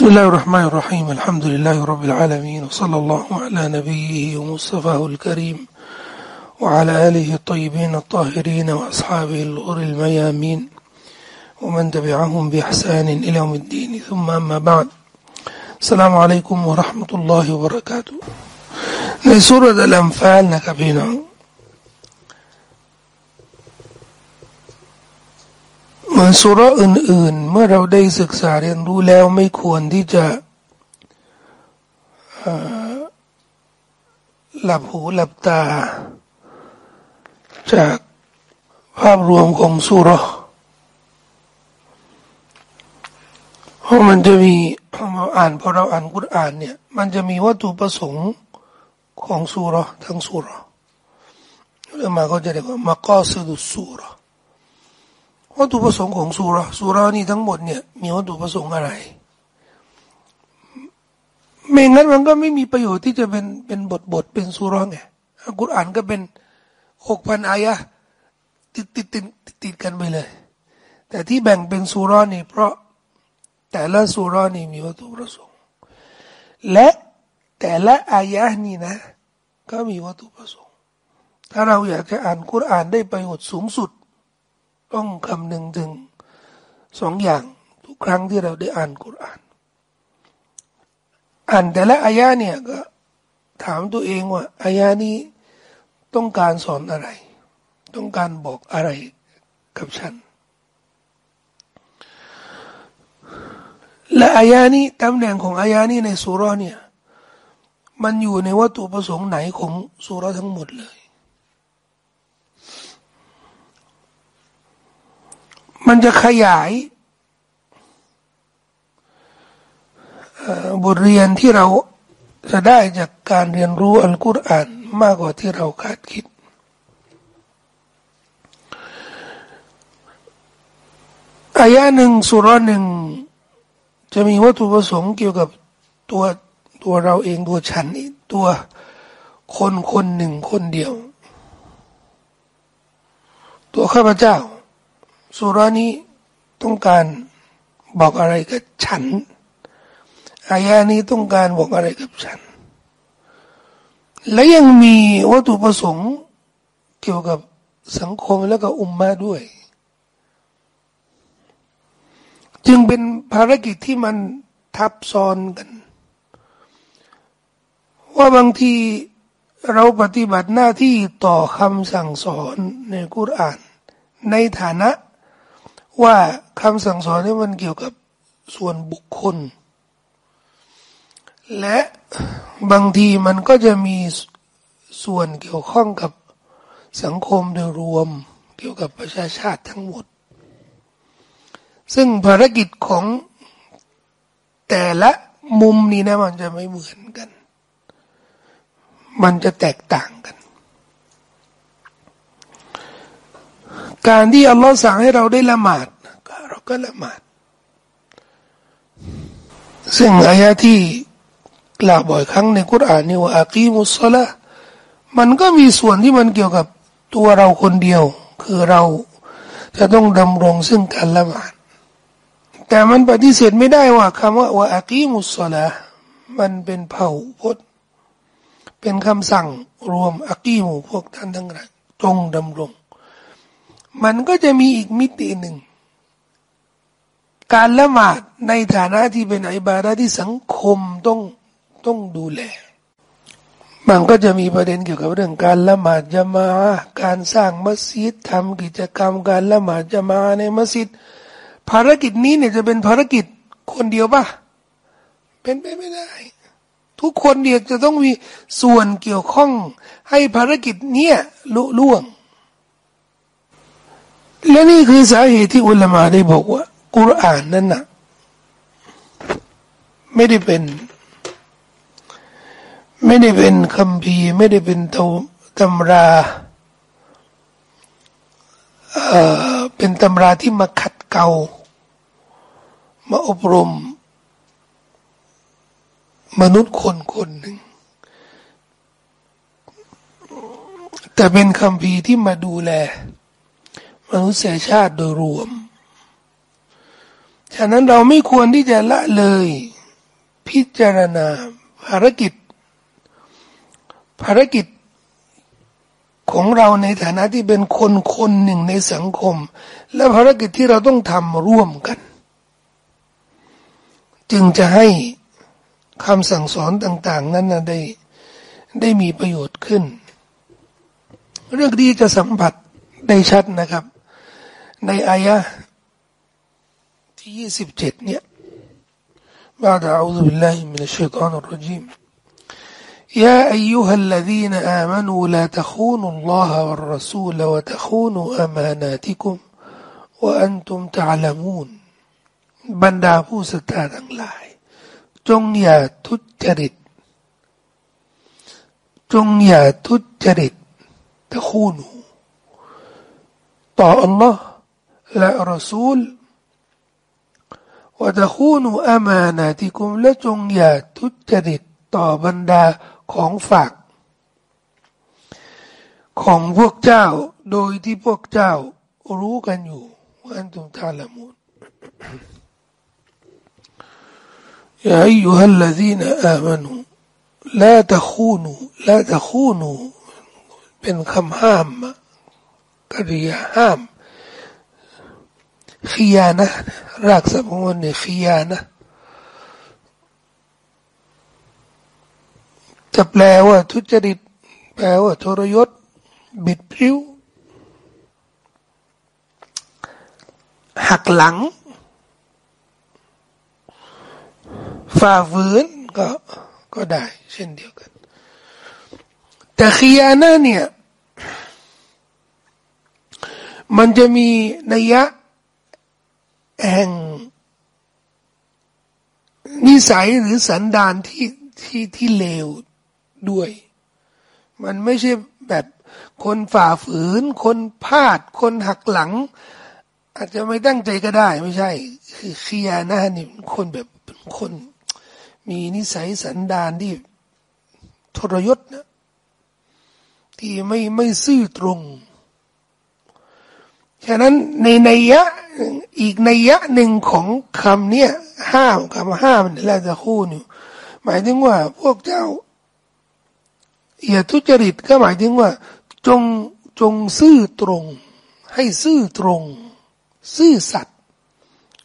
بسم الله الرحمن الرحيم الحمد لله رب العالمين وصلى الله على نبيه ومصطفاه الكريم وعلى آله الطيبين الطاهرين وأصحابه الغر الميامين ومن تبعهم بإحسان إلى يوم الدين ثم أما بعد السلام عليكم ورحمة الله وبركاته ในสุรอัลอัมฟาลนะครับพี่น้อง เหมือนสุรอื่น ๆ เมื่อเราได้ศึกษาเรียนรู้แล้วไม่ควรที่จะหลับหูหลับตา จากภาพรวมของสุรเพราะมันจะมีพอเราอ่านพอเราอ่านกุรอานเนี่ย มันจะมีวัตถุประสงค์ของสุรทั้งสุรแล้วมาก็จะเรียกว่ามากอสุดุสุร วัตถุประสงค์ของสุรสุรานี่ทั้งหมดเนี่ยมีวัตถุประสงค์อะไร ไม่งั้นมันก็ไม่มีประโยชน์ที่จะเป็นเป็นบทบทเป็นสุรไงกุรอานก็เป็นหกพันอายะติดติดติดติดกันไปเลย แต่ที่แบ่งเป็นสุรานี่ เพราะแต่ละสุรานี่มีวัตถุประสงค์ และแต่ละอายะนี่นะ ก็มีวัตถุประสงค์ ถ้าเราอยากจะอ่านกุรอานได้ประโยชน์สูงสุด ต้องคำนึงถึงสองอย่างทุกครั้งที่เราได้อ่านกุรอาน อ่านแต่ละอายะเนี่ยก็ถามตัวเองว่าอายะนี้ต้องการสอนอะไร ต้องการบอกอะไรกับฉัน และอายะนี้ตำแหน่งของอายะนี้ในสุรเนี่ย มันอยู่ในวัตถุประสงค์ไหนของสุรทั้งหมดเลย มันจะขยายบทเรียนที่เราจะได้จากการเรียนรู้อัลกุรอานมากกว่าที่เราคาดคิด อายะหนึ่งสุรหนึ่งจะมีวัตถุประสงค์เกี่ยวกับตัวตัวเราเองตัวฉันนี่ตัวคนคนหนึ่งคนเดียว ตัวข้าพเจ้า สุรานี้ต้องการบอกอะไรกับฉัน อายานี้ต้องการบอกอะไรกับฉัน และยังมีวัตถุประสงค์เกี่ยวกับสังคมและก็อุมมาด้วย จึงเป็นภารกิจที่มันทับซ้อนกัน ว่าบางทีเราปฏิบัติหน้าที่ต่อคำสั่งสอนในกุรอาน ในฐานะ ว่าคำสั่งสอนนี่มันเกี่ยวกับส่วนบุคคล และบางทีมันก็จะมีส่วนเกี่ยวข้องกับสังคมโดยรวมเกี่ยวกับประชาชาติทั้งหมด ซึ่งภารกิจของแต่ละมุมนี้นะมันจะไม่เหมือนกัน มันจะแตกต่างกัน การที่อัลลอฮ์สั่งให้เราได้ละหมาดเราก็ละหมาด ซึ่งอายะที่กล่าวบ่อยครั้งในกุรอานนี่ว่าอากีมุสละมันก็มีส่วนที่มันเกี่ยวกับตัวเราคนเดียว คือเราจะต้องดำรงซึ่งการละหมาด แต่มันปฏิเสธไม่ได้ว่าคำว่าว่าอากีมุสละมันเป็นเผ่าพจน์ เป็นคำสั่งรวมอากีมุพวกท่านทั้งหลายจงดำรง มันก็จะมีอีกมิติหนึ่ง การละหมาดในฐานะที่เป็นอิบาดะที่สังคมต้องต้องดูแล มันก็จะมีประเด็นเกี่ยวกับเรื่องการละหมาดจะมาการสร้างมัสยิดทำกิจกรรม การละหมาดจะมาในมัสยิด ภารกิจนี้เนี่ยจะเป็นภารกิจคนเดียวปะเป็นไปไม่ได้ ทุกคนเดียวจะต้องมีส่วนเกี่ยวข้องให้ภารกิจเนี้ยลุล่วง และนี่คือสาเหตุที่อุลามาได้บอกว่ากุรอานนั้นนะไม่ได้เป็น ไม่ได้เป็นคำพีไม่ได้เป็นตตำราเอ่อเป็นตำราที่มาขัดเกลามาอบรม มนุษย์คนคนหนึ่ง แต่เป็นคำพีที่มาดูแล มนุษยชาติโดยรวม ฉะนั้นเราไม่ควรที่จะละเลย พิจารณาภารกิจ ภารกิจของเราในฐานะที่เป็นคนคนหนึ่งในสังคม และภารกิจที่เราต้องทำร่วมกัน จึงจะให้คำสั่งสอนต่าง ๆ นั้นนะได้ได้มีประโยชน์ขึ้น เรื่องนี้จะสัมผัสได้ชัดนะครับ ในอายะที่ยี่สิบเจ็ดเนี่ย بعد أعوذ بالله من الشيطان الرجيم يا أيها الذين آمنوا لا تخونوا الله والرسول وتخونوا أماناتكم وأنتم تعلمون บรรดาผู้ศรัทธาทั้งหลาย จงอย่าทุจริตจงอย่าทุจริตตะคูนูต่ออัลลอฮ์ และรอซูลว่าตะคูนูอามานาติคุมและจงอย่าทุจริตต่อบรรดาของฝาก ของพวกเจ้า โดยที่พวกเจ้ารู้กันอยู่ว่าอันตุมทาละมูน يا أيها الذين آمنوا لا تخونوا لا تخونوا เป็นคำห้ามกริยาห้าม ขียานะรากศัพท์ของมันเนี่ยขียานะจะแปลว่าทุจริต แปลว่าทรยศ บิดพริ้ว หักหลัง ฝ่าฝืนก็ก็ได้ เช่นเดียวกัน แต่ขียานะเนี่ย มันจะมีนัยยะ แห่ง นิสัยหรือสันดานที่ที่ที่เลวด้วย มันไม่ใช่แบบคนฝ่าฝืน คนพลาด คนหักหลัง อาจจะไม่ตั้งใจก็ได้ ไม่ใช่ คือเคียนะนี่คนแบบเป็นคน มีนิสัยสันดานที่ทรยศนะที่ไม่ไม่ซื่อตรง ฉะนั้นในนัยะอีกนัยะหนึ่งของคำเนี้ยห้ามคำห้ามนี่แหละจะคู่นี่หมายถึงว่าพวกเจ้าอย่าทุจริตก็หมายถึงว่า จงจงซื่อตรง ให้ซื่อตรง ซื่อสัตย์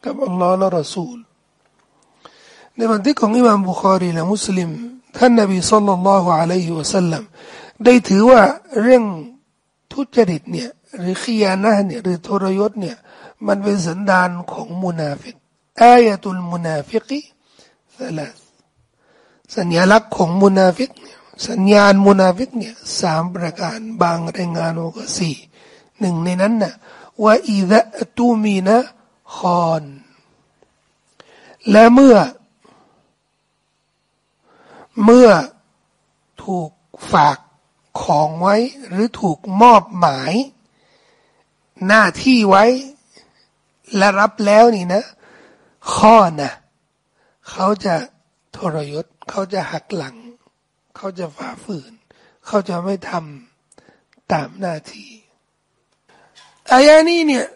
กับอัลลอฮ์และรอซูล ในบันทึกของอิมามบุคารีและมุสลิม ท่านนบีصلى الله عليه وسلم ได้ถือว่าเรื่องทุจริตเนี่ย หรือخيانة เนี่ยหรือทรยศเนี่ยมันเป็นสันดานของมุนาฟิกآية المنافق ثلاث สัญลักษณ์ของมุนาฟิกเนี่ยสัญญาณมุนาฟิกเนี่ยสามประการบางรายงานว่าสี่หนึ่งในนั้นน่ะว่าอิดะตูมีนะคอนและเมื่อ เมื่อถูกฝากของไว้หรือถูกมอบหมาย หน้าที่ไว้ และรับแล้วนี่นะ ข้อนะเขาจะทรยศ เขาจะหักหลัง เขาจะฝ่าฝืน เขาจะไม่ทำตามหน้าที่อายานี้เนี่ย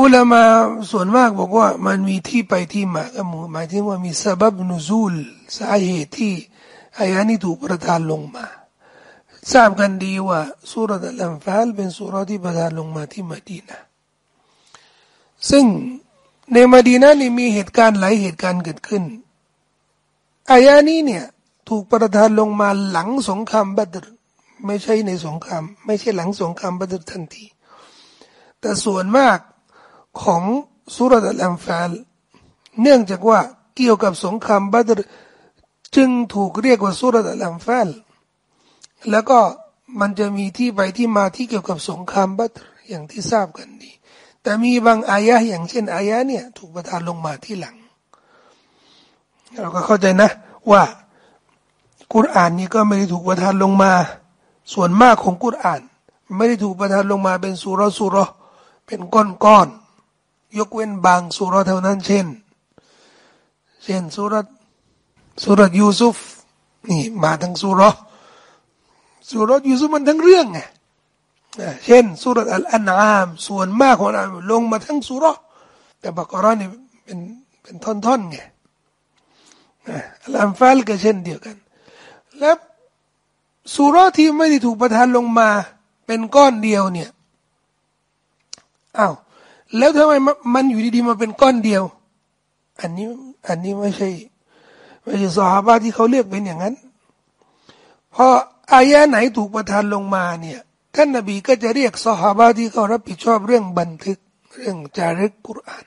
อุลามาส่วนมากบอกว่ามันมีที่ไปที่มาก็หมายถึงว่ามีสาบบนุซูลสาเหตุที่อายานี้ถูกประทานลงมา ทราบกันดีว่าสุรอัลอัมฟาลเป็นสุรที่ประทานลงมาที่มาดีนะซึ่งในมาดีนะนี่มีเหตุการณ์หลายเหตุการณ์เกิดขึ้นอายานี้เนี่ยถูกประทานลงมาหลังสงครามบัตรไม่ใช่ในสงคราม ไม่ใช่หลังสงครามบัตรทันที แต่ส่วนมากของสุรอัลอัมฟาลเนื่องจากว่าเกี่ยวกับสงครามบัตรจึงถูกเรียกว่าสุรอัลอัมฟาล แล้วก็มันจะมีที่ไปที่มาที่เกี่ยวกับสงครามบัตรอย่างที่ทราบกันดี แต่มีบางอายะอย่างเช่นอายะเนี่ยถูกประทานลงมาที่หลัง เราก็เข้าใจนะ ว่ากุรอานนี่ก็ไม่ได้ถูกประทานลงมา ส่วนมากของกุรอาน ไม่ได้ถูกประทานลงมาเป็นสุรสุรเป็นก้อนๆยกเว้นบางสุรเท่านั้น เช่น เช่นสุรสุรยูซุฟนี่มาทั้งสุร สุรยูซุมันทั้งเรื่องไงเช่นสุรอัลอันอาม ส่วนมากของอันลงมาทั้งสุรแต่บักรอนี่เป็นเป็นท่อนๆไงอัลฟาลก็เช่นเดียวกัน และสุรที่ไม่ได้ถูกประทานลงมา เป็นก้อนเดียวเนี่ยอ้าวแล้วทำไมมันอยู่ดีๆมาเป็นก้อนเดียว อันนี้อันนี้ไม่ใช่ไม่ใช่สหาบาที่เขาเลือกเป็นอย่างนั้น พอ อายะไหนถูกประทานลงมาเนี่ยท่านนบีก็จะเรียกสหาบาที่เขารับผิดชอบเรื่องบันทึกเรื่องจารึกกุรอาน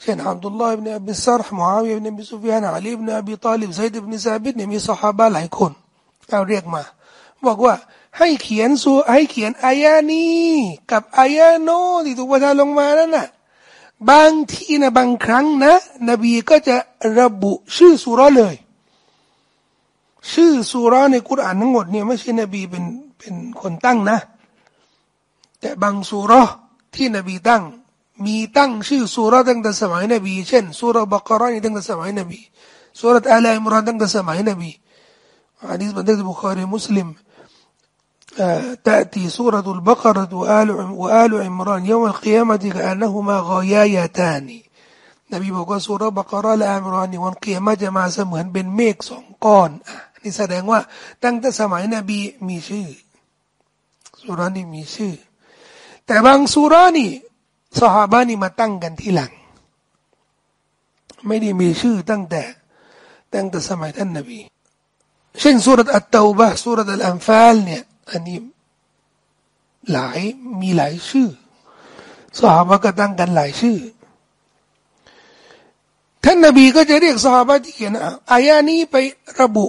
เช่นอับดุลลอฮ์อิบเนอบิสซาร์มุอาวิยะอิบเนอบิซุฟยานอาลีอิบเนอบิตาลิบไซด์อิบเนซาบิดเนี่ยมีสหาบะหลายคนเอาเรียกมา บอกว่าให้เขียนสูให้เขียนอายะนี้กับอายะโนที่ถูกประทานลงมานั่นน่ะบางทีนะบางครั้งนะ นบีก็จะระบุชื่อสุรเลย ชื่อสุรในกุรอานทั้งหมดเนี่ยไม่ใช่นบีเป็นเป็นคนตั้งนะ แต่บางสุรที่นบีตั้ง มีตั้งชื่อสุรตั้งแต่สมัยนบี เช่นสุรบักรานี่ตั้งแต่สมัยนบีสุรอัลอิมรานตั้งแต่สมัยนบีอันนี้บันทึกบุคอรีมุสลิม تأتي سورة البقرة وآل, وآل عمران يوم القيامة كأنهما غيايتان นบีบอกว่าสุรบกรและอัมรอนนี่วันเกียรจะมาเสมือนเป็นเมฆสองก้อนอ่ะ นี่แสดงว่า ตั้งแต่สมัยนบีมีชื่อสุรานี่มีชื่อ แต่บางสุรานี่สหาบานี่มาตั้งกันที่หลัง ไม่ได้มีชื่อตั้งแต่ตั้งแต่สมัยท่านนบีเช่นสุรัตอัตตาบะสุรัตอัลอัมฟาลเนี่ยอันนี้หลายมีหลายชื่อสหายก็ตั้งกันหลายชื่อ ท่านนบีก็จะเรียกสหายที่เขียนอายะนี้ไประบุ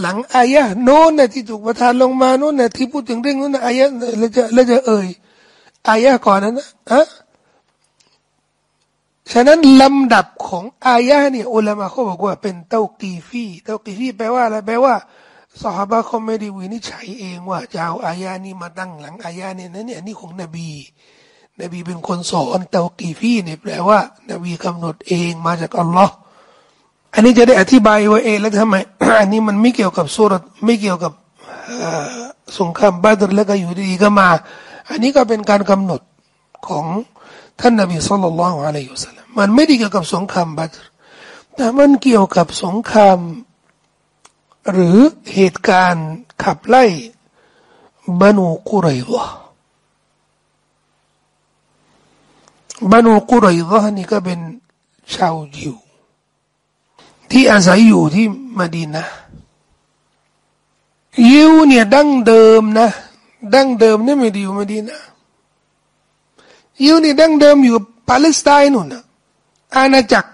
หลังอายะโน้นนะที่ถูกประทานลงมาโน้นนะที่พูดถึงเรื่องโน้นนะอายะเราจะเราจะเอ่ยอายะก่อนนั้นนะอะฉะนั้นลำดับของอายะเนี่ยอุลามะเขาบอกว่าเป็นเต้ากีฟีเต้ากีฟีแปลว่าอะไรแปลว่าสหบาเขาไม่ได้วินิจฉัยเองว่าจะเอาอายานี้มาตั้งหลังอายาเนี่ยนั่นเนี่ยนี่ของนบี นบีเป็นคนสอนเตากีฟีเนี่ยแปลว่า นบีกำหนดเองมาจากอัลลอฮ์ อันนี้จะได้อธิบายว่าเอแล้วทำไมอันนี้มันไม่เกี่ยวกับสุรไม่เกี่ยวกับสงครามบาดรแล้วก็อยู่ดีก็มา อันนี้ก็เป็นการกำหนดของท่านนบีสุลต่านละอะลัยฮุสลามมันไม่ได้เกี่ยวกับสงครามบาดรแต่มันเกี่ยวกับสงคราม หรือเหตุการณ์ขับไล่บานูกุไรวะบานูกุไรวะนี่ก็เป็นชาวยิว ที่อาศัยอยู่ที่มาดีนนะยิวเนี่ยดั้งเดิมนะดั้งเดิมเนี่ยไม่ดีอยู่มาดีนนะยิวเนี่ยดั้งเดิมอยู่ปาเลสไตน์นู่นนะอาณาจักร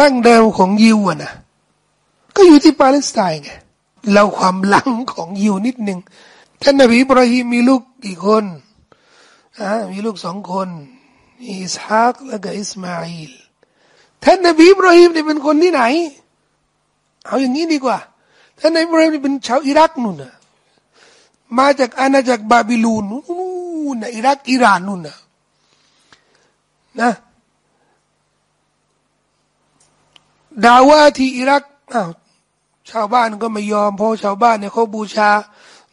ดั้งเดิมของยิวอะนะก็อยู่ที่ปาเลสไตน์ไงเราความหลังของยิวนิดหนึ่งท่านนบีอิบราฮิมมีลูกกี่คนอ่ามีลูกสองคนอิสฮากและก็อิสมาอิล ท่านนบีอิบราฮิมเนี่ยเป็นคนที่ไหน เอาอย่างนี้ดีกว่า ท่านนบีอิบราฮิมเนี่ยเป็นชาวอิรักนู่นนะมาจากอาณาจักรบาบิลูนนู่นนะอิรักอิหร่านนู่นนะนะดาว่าที่อิรักอ้าวชาวบ้านก็ไม่ยอมเพราะชาวบ้านเนี่ยเขาบูชา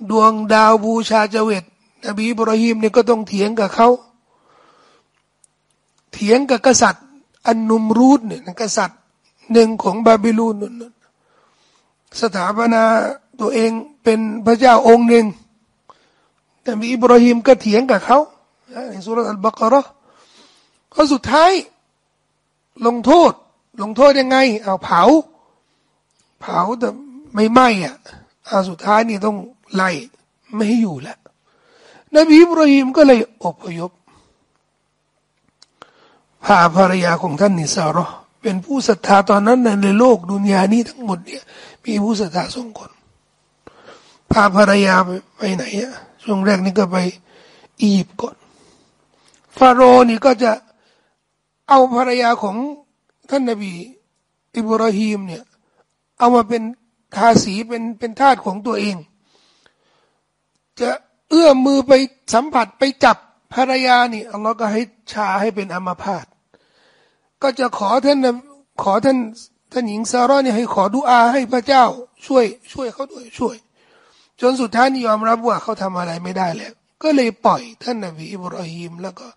ดวงดาวบูชาเจวิตนบีบรอฮิมเนี่ยก็ต้องเถียงกับเขาเถียงกับกษัตริย์ อันนุมรูดเนี่ยกษัตริย์หนึ่งของบาบิลูนนั่นสถาปนาตัวเองเป็นพระเจ้าองค์หนึ่งแต่มีอิบราฮิมก็เถียงกับเขาในสุรอัลบากระก็สุดท้าย ลงโทษ ลงโทษยังไง เอาเผา เผาแต่ไม่ไหม้อะอาสุดท้ายนี่ต้องไล่ไม่ให้อยู่แล้วนบีอิบราฮิมก็เลยอพยพ พาภรรยาของท่านนิสารอเป็นผู้ศรัทธาตอนนั้นในโลกดุนยานี้ทั้งหมดเนี่ย มีผู้ศรัทธาสองคน พาภรรยาไปไปไหนอะช่วงแรกนี่ก็ไปอียิปต์ก่อน ฟาโรห์นี่ก็จะเอาภรรยาของท่านนบี อิบราฮิมเนี่ย เอามาเป็นทาสีเป็นเป็นทาสของตัวเอง จะเอื้อมมือไปสัมผัสไปจับ ภรรยานี่อัลลอฮ์ก็ให้ชาให้เป็นอัมพาตก็จะขอท่านขอท่านท่านหญิงซาร่าเนี่ยให้ขอดุอาให้พระเจ้าช่วย ช่วยเขาด้วยช่วย จนสุดท้ายยอมรับว่าเขาทำอะไรไม่ได้แล้วก็เลยปล่อยท่านนบีอิบราฮิมแล้วก็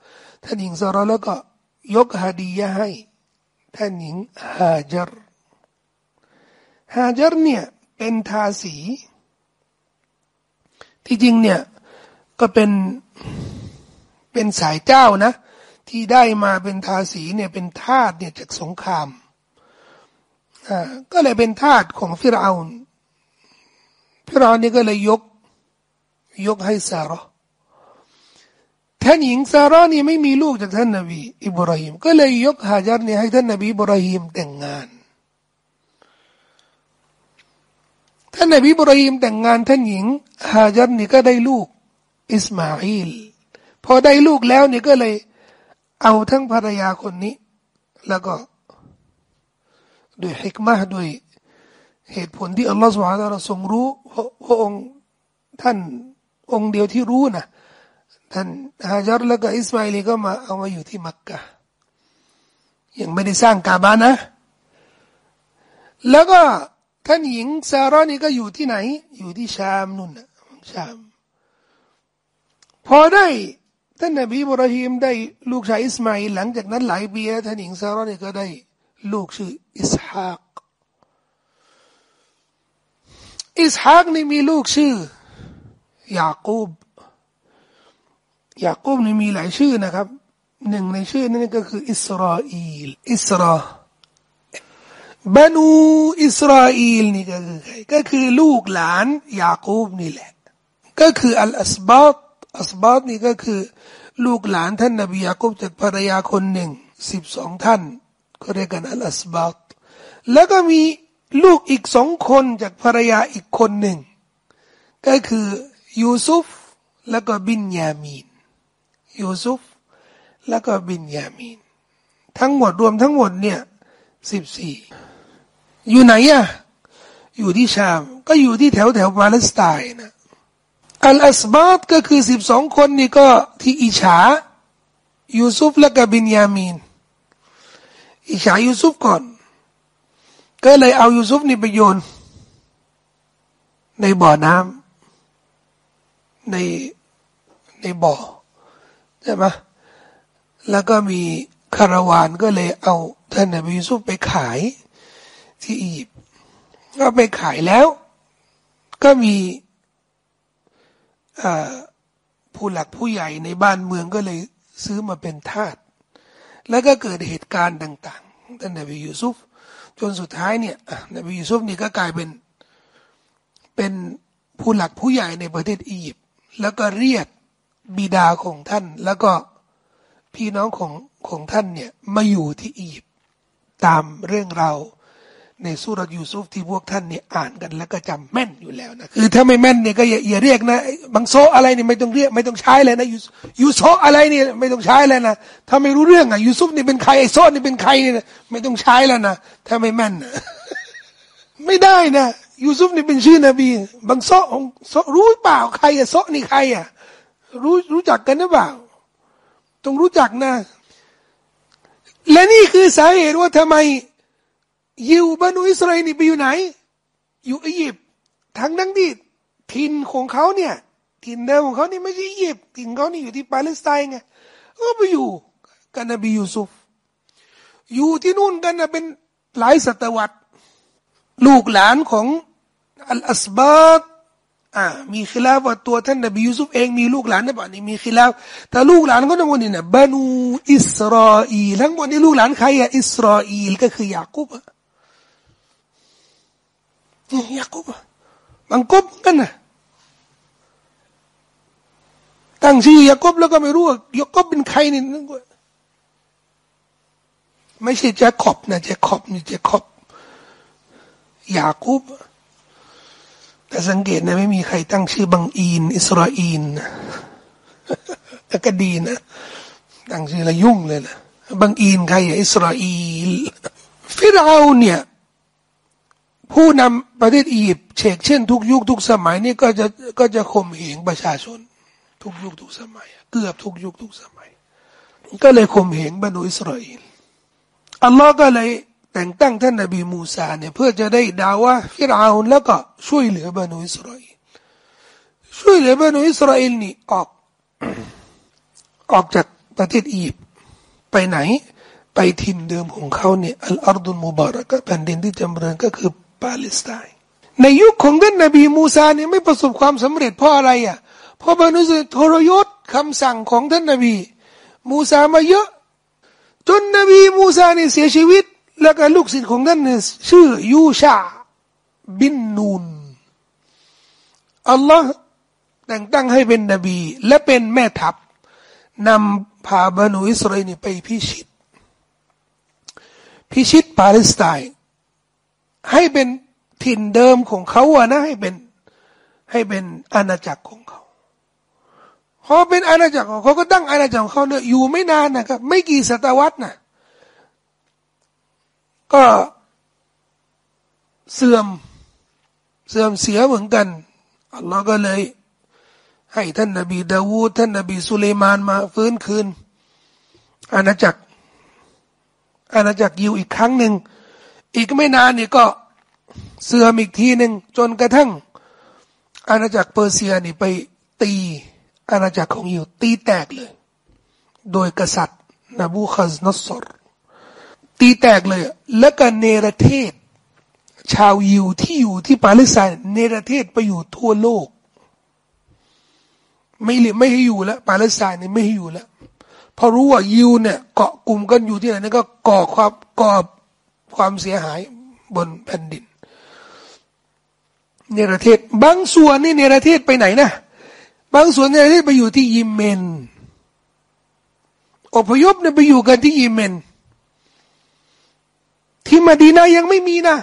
ท่านหญิงซาร่าแล้วก็ยกฮาดียะให้ ท่านหญิงฮาจรฮาจัรเนี่ยเป็นทาสี ที่จริงเนี่ยก็เป็น เป็นสายเจ้านะ ที่ได้มาเป็นทาสีเนี่ยเป็นทาสเนี่ยจากสงครามอ่าก็เลยเป็นทาสของฟิรเอานฟิรเอานนี่ก็เลยยกยกให้ซาร่ท่านหญิงซาร่านี่ไม่มีลูกจากท่านนบีอิบราฮิมก็เลยยกฮาจัรนี่ให้ท่านนบีอิบราฮิมแต่งงาน ท่านนบีอิบราฮิมแต่งงานท่านหญิงฮาจัรนี่ก็ได้ลูกอิสมาอิล พอได้ลูกแล้วนี่ก็เลย เอาทั้งภรรยาคนนี้ แล้วก็ด้วยฮิกมะด้วยเหตุผลที่อัลลอฮฺสุบฮานะทรงรู้พระองค์ท่านองค์เดียวที่รู้นะท่านฮาจัรแล้วก็อิสมาอิลีก็มาเอามาอยู่ที่มักกะยังไม่ได้สร้างกาบานะ แล้วก็ท่านหญิงซาร่านี่ก็อยู่ที่ไหน อยู่ที่ชามนู่นนะชาม พอได้ ท่านนบีบรหิมได้ลูกชายอิสมาอิลหลังจากนั้นหลายปีท่านหญิงซาร่านี่ก็ได้ลูกชื่ออิสฮากอิสฮากนี่มีลูกชื่อยาคูบยาคูบนี่มีหลายชื่อนะครับหนึ่งในชื่อนั้นก็คืออิสราเอลอิสราบานูอิสราเอลนี่ก็คือก็คือลูกหลานยาคูบนี่แหละ ก็คืออัลอัสบาต อัสบาตนี่ก็คือ ลูกหลานท่านนบียาคูบจากภรรยาคนหนึ่งสิบสองท่านก็เรียกกันอัลอัสบาตแล้วก็มีลูกอีกสองคนจากภรรยาอีกคนหนึ่ง ก็คือยูซุฟแล้วก็บินยามีนยูซุฟแล้วก็บินยามีนทั้งหมดรวมทั้งหมดเนี่ยสิบสี่อยู่ไหนอะอยู่ที่ชาม ก็อยู่ที่แถวแถวปาเลสไตน์นะ อัลอัสบาตก็คือสิบสองคนนี่ก็ที่อิจฉายูซุฟและก็บินยามีน อิจฉายูซุฟก่อน ก็เลยเอายูซุฟนี่ไปโยน ในบ่อน้ำในในบ่อใช่ไหมแล้วก็มีคาราวานก็เลยเอาท่านนบียูซุฟไปขายที่อียิปต์ก็ไปขายแล้ว ก็มี ผู้หลักผู้ใหญ่ในบ้านเมืองก็เลยซื้อมาเป็นทาสแล้วก็เกิดเหตุการณ์ต่างๆท่านนบียูซุฟจนสุดท้ายเนี่ยนบียูซุฟนี่ก็กลายเป็นเป็นผู้หลักผู้ใหญ่ในประเทศอียิปต์แล้วก็เรียกบิดาของท่าน แล้วก็พี่น้องของของท่านเนี่ยมาอยู่ที่อียิปต์ตามเรื่องราว ในสุรยูซุฟที่พวกท่านเนี่ยอ่านกันแล้วก็จำแม่นอยู่แล้วนะคือถ้าไม่แม่นเนี่ยก็อย่าอย่าเรียกนะบางโซอะไรเนี่ยไม่ต้องเรียกไม่ต้องใช้เลยนะยูยูโซอะไรเนี่ยไม่ต้องใช้เลยนะถ้าไม่รู้เรื่องอะยูซุฟนี่เป็นใครไอโซนี่เป็นใครเนี่ยไม่ต้องใช้แล้วนะถ้าไม่แม่นนะไม่ได้นะยูซุฟนี่เป็นชื่อนบี บางโซของโซรู้เปล่าใครอะโซนี่ใครอะรู้รู้จักกันหรือเปล่า ต้องรู้จักนะ และนี่คือสาเหตุว่าทำไม ยิวบรรดอิสราเอลนี่ไปอยู่ไหน อยู่อียิปต์ทั้งนั้นที่ถิ่นของเขาเนี่ยถิ่นเดิมของเขานี่ไม่ใช่อียิปต์ถิ่นเขานี่อยู่ที่ปาเลสไตน์ไงก็ไปอยู่กันนบียูซุฟอยู่ที่นู่นกันนะเป็นหลายศตวรรษ ลูกหลานของอัลอัสบาตอ่ามี khi ลาว่าตัวท่านนบียูซุฟเองมีลูกหลานนะบ่านี่มี khi ลาฟแต่ลูกหลานก็ทั้งหมดนี่นะบานูอิสราเอลทั้งหมดนี่ลูกหลานใครอะอิสราเอลก็คือยากุบอะ ยากุบบังกบกันนะตั้งชื่อยากุบแล้วก็ไม่รู้ว่ายากุบเป็นใครนี่นึกว่าไม่ใช่แจคขอบนะแจคขอบนี่แจคขอบยากุบแต่สังเกตนะไม่มีใครตั้งชื่อบังอีน อิสราเอลก็ดีนะตั้งชื่อละยุ่งเลยนะบังอีนใครอิสราเอลฟิรเอาเนี่ย ผู้นำประเทศอียิปต์เชกเช่น ทุกยุคทุกสมัยนี่ก็จะก็จะข่มเหงประชาชน ทุกยุคทุกสมัย เกือบทุกยุคทุกสมัย ก็เลยข่มเหงบรรดอิสราเอลอัลลอฮ์ก็เลยแต่งตั้งท่านนบีมูซาเนี่ยเพื่อจะได้ดาว่าฟิรอาอุนแล้วก็ช่วยเหลือบรรดอิสราเอลช่วยเหลือบรรดอิสราเอลนี่ออกออกจากประเทศอียิปต์ไปไหน ไปถิ่นเดิมของเขาเนี่ยอัลอาร์ดุลมุบารักแผ่นดินที่จำเริญก็คือ ปาเลสไตน์ในยุคของท่านนบีมูซาเนี่ยไม่ประสบความสำเร็จเพราะอะไรอะเพราะบรรดุทรยศคำสั่งของท่านนบี มูซามาเยอะ จนนบีมูซาเนี่ยเสียชีวิต แล้วก็ลูกศิษย์ของท่านเนี่ยชื่อยูชาบินนูนอัลลอฮ์แต่งตั้งให้เป็นนบี และเป็นแม่ทัพนำพาบรรดอิสราเอลไปพิชิต พิชิตปาเลสไตน์ ให้เป็นถิ่นเดิมของเขาอะนะให้เป็น ให้เป็นอาณาจักรของเขาพอเป็นอาณาจักรของเขาก็ตั้งอาณาจักรของเขาเนี่ยอยู่ไม่นานนะครับ ไม่กี่ศตวรรษนะก็เสื่อมเสื่อมเสียเหมือนกันอัลลอฮ์ก็เลย ให้ท่านนบีดาวูดท่านนบีสุเลมานมาฟื้นคืน อาณาจักร อาณาจักรยิวอีกครั้งหนึ่ง อีกไม่นานนี่ก็เสื่อมอีกทีหนึ่งจนกระทั่ง อาณาจักรเปอร์เซียนี่ไปตีอาณาจักรของยิวตีแตกเลย โดยกษัตริย์นบูคัสนสรตีแตกเลย แล้วก็เนรเทศ ชาวยิวที่อยู่ที่ปาเลสไตน์เนรเทศไปอยู่ทั่วโลก ไม่เหลือไม่ให้อยู่แล้วปาเลสไตน์นี่ไม่ให้อยู่แล้วพอรู้ว่ายิวเนี่ยเกาะกลุ่มกันอยู่ที่ไหนนี่ก็ก่อความก่อ ความเสียหายบนแผ่นดิน เนรเทศ บางส่วนนี่เนรเทศไปไหนนะ บางส่วนเนรเทศไปอยู่ที่ยิเมน อพยพเนี่ยไปอยู่กันที่ยิเมน ที่มาดีนายังไม่มีนะ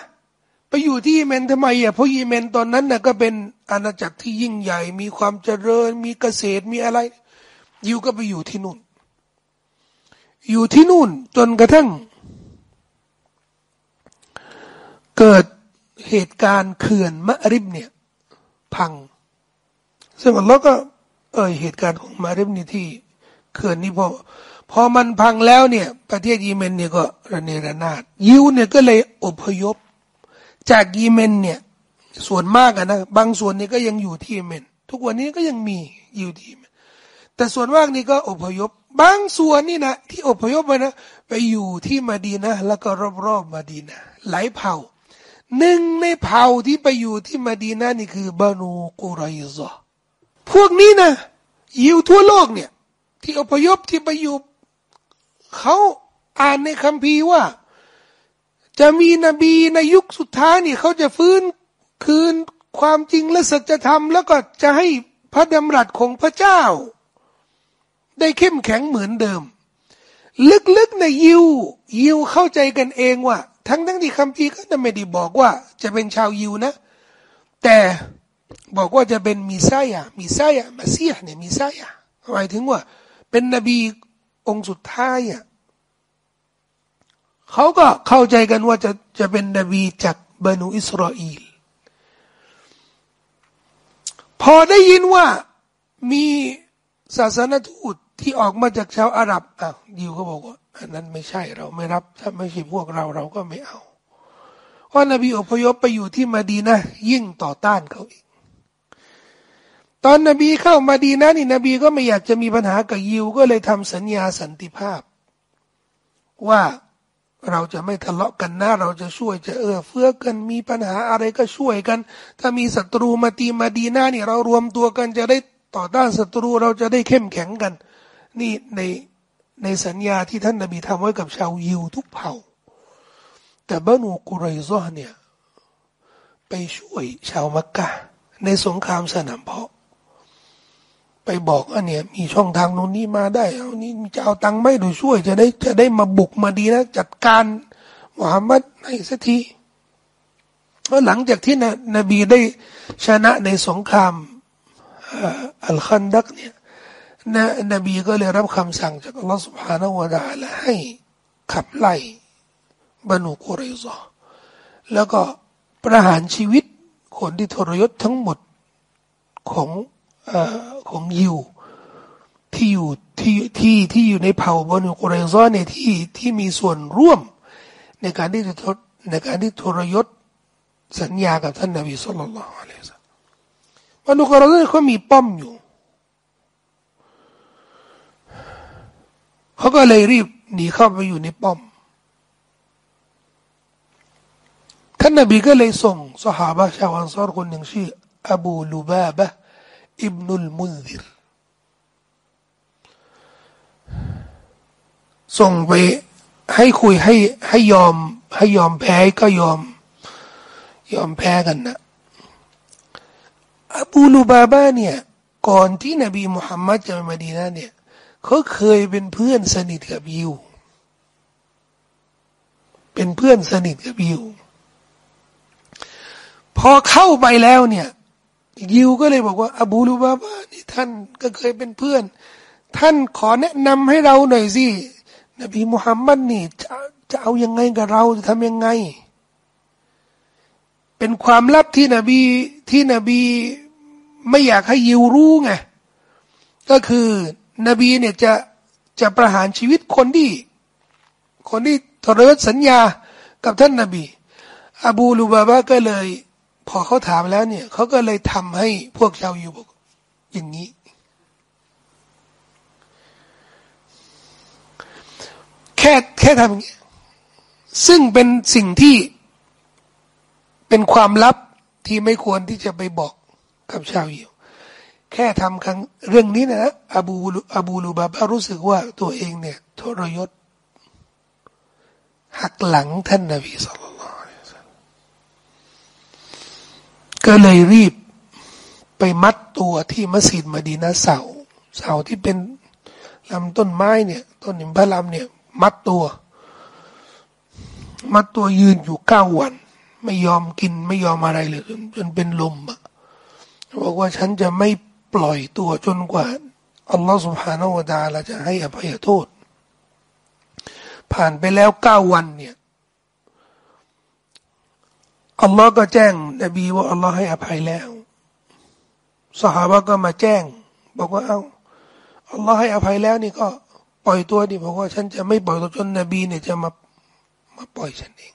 ไปอยู่ที่ยิเมนทำไมอะเพราะยิเมนตอนนั้นน่ะก็เป็นอาณาจักรที่ยิ่งใหญ่ มีความเจริญ มีเกษตรมีอะไร ยิวก็ไปอยู่ที่นู่น อยู่ที่นู่นจนกระทั่ง เกิดเหตุการณ์เขื่อนมะริบเนี่ย พัง ซึ่งอัลลอฮ์ก็ เอ่ยเหตุการณ์ของมะริบนี่ที่เขื่อนนี้พอพอมันพังแล้วเนี่ย ประเทศยีเมนเนี่ยก็ระเนระนาดยิวเนี่ยก็เลยอพยพ จากยีเมนเนี่ย ส่วนมากอะนะบางส่วนนี่ก็ยังอยู่ที่ยีเมน ทุกวันนี้ก็ยังมีอยู่ที่เมนแต่ส่วนมากนี่ก็อพยพ บางส่วนนี่นะที่อพยพไปนะไปอยู่ที่มาดีนะแล้วก็รอบๆมาดีนะหลายเผ่า หนึ่งในเผ่าที่ไปอยู่ที่มาดีนานี่คือบานูกุไรซอพวกนี้นะอยู่ทั่วโลกเนี่ย ที่อพยพที่ไปอยู่เขาอ่านในคัมภีร์ว่า จะมีนบีในยุคสุดท้ายนี่เขาจะฟื้นคืนความจริงและสัจธรรม แล้วก็จะให้พระดำรัสของพระเจ้า ได้เข้มแข็งเหมือนเดิม ลึกๆในยิว ยิวเข้าใจกันเองว่า ทั้งทั้งที่คัมภีร์ก็ไม่ได้บอกว่า จะเป็นชาวยิวนะ แต่บอกว่าจะเป็นมิซายามิซายามาเซียเนี่ยมิซายาหมายถึงว่า เป็นนบีองค์สุดท้ายอะเขาก็เข้าใจกันว่าจะจะเป็นนบีจากบรรดอิสราเอลพอได้ยินว่ามีศาสนทูตที่ออกมาจากชาวอาหรับอะยิวก็บอกว่า อันนั้นไม่ใช่เราไม่รับ ถ้าไม่ใช่พวกเราเราก็ไม่เอาเพราะนบีอพยพไปอยู่ที่มาดีนะยิ่งต่อต้านเขาอีก ตอนนบีเข้ามาดีนะนี่นบีก็ไม่อยากจะมีปัญหากับยิว ก็เลยทำสัญญาสันติภาพ ว่าเราจะไม่ทะเลาะกันนะเราจะช่วยจะเอื้อเฟื้อกันมีปัญหาอะไรก็ช่วยกัน ถ้ามีศัตรูมาตีมาดีนานี่เรารวมตัวกันจะได้ต่อต้านศัตรูเราจะได้เข้มแข็งกัน นี่ใน ในสัญญาที่ท่านนบีทำไว้กับชาวยิวทุกเผ่า แต่บานูกุไรซอเนี่ยไปช่วยชาวมักกะในสงครามสนามเพาะ ไปบอกอันเนี้ยมีช่องทางโน้นนี้มาได้เอานี่จะเอาตังค์ไม่ดูช่วย จะได้จะได้มาบุกมาดีนะจัดการมุฮัมมัดให้สักทีหลังจากที่นนบีได้ชนะในสงครามอัลคันดักเนี่ย นะนบีก็เลยรับคำสั่งจากอัลลอฮฺ سبحانه และ تعالى ให้ขับไล่บรรนุกุริซอแล้วก็ประหารชีวิตคนที่ทรยศทั้งหมดของอของยิวที่อยู่ที่ที่ที่อยู่ในเผ่าบรรนุกุริซอเนี่ยที่ที่มีส่วนร่วมในการที่จะทในการที่ทรยศสัญญากับท่านนบีสุลต่านละอัลลอฮฺบรรนุกุริซอเขามีป้อมอยู่ เขาก็เลยรีบหนีเข้าไปอยู่ในป้อม ท่านนบีก็เลยส่งสหายชาวอันซอรคนหนึ่งชื่ออบูลูบาบะอิบนุลมุนซิรส่งไปให้คุยให้ให้ยอม ให้ยอมแพ้ก็ยอม ยอมแพ้กันนะอบูลูบาบาเนี่ย ก่อนที่นบีมุฮัมมัดจะมาดีนะเนี่ย เขาเคยเป็นเพื่อนสนิทกับยิว เป็นเพื่อนสนิทกับยิว พอเข้าไปแล้วเนี่ย ยิวก็เลยบอกว่า อบูลูบาบานี่ท่านก็เคยเป็นเพื่อน ท่านขอแนะนำให้เราหน่อยสิ นบีมุฮัมมัดนี่จะจะเอายังไงกับเราจะทำยังไง เป็นความลับที่นบีที่นบีไม่อยากให้ยิวรู้ไง ก็คือ นบีเนี่ยจะจะประหารชีวิตคนที่ คนที่ทรยศสัญญากับท่านนบี อบูลูบาบะก็เลย พอเขาถามแล้วเนี่ยเขาก็เลยทำให้พวกชาวยิวบอกอย่างนี้ แค่แค่ทำอย่างนี้ซึ่งเป็นสิ่งที่เป็นความลับที่ไม่ควรที่จะไปบอกกับชาวยิว แค่ทำครั้งเรื่องนี้นะนะอบูอบูลูบาบารู้สึกว่าตัวเองเนี่ยทรยศหักหลังท่านนบีสุลต่านก็เลยรีบไปมัดตัวที่มัสยิดมดีนาเสา เสาที่เป็นลำต้นไม้เนี่ยต้นหิมพะลำเนี่ย มัดตัว มัดตัวยืนอยู่เก้าวัน ไม่ยอมกินไม่ยอมอะไรเลยจนเป็นลมอะบอกว่าฉันจะไม่ ปล่อยตัวจนกว่าอัลลอฮฺสุบฮานาวดาลาจะให้อภัยโทษ ผ่านไปแล้วเก้าวันเนี่ยอัลลอฮ์ก็แจ้งนบีว่าอัลลอฮ์ให้อภัยแล้วสหายก็มาแจ้ง บอกว่าเอ้าอัลลอฮ์ให้อภัยแล้วนี่ก็ปล่อยตัวดิบอกว่าฉันจะไม่ปล่อยตัวจนนบีเนี่ยจะมามาปล่อยฉันเอง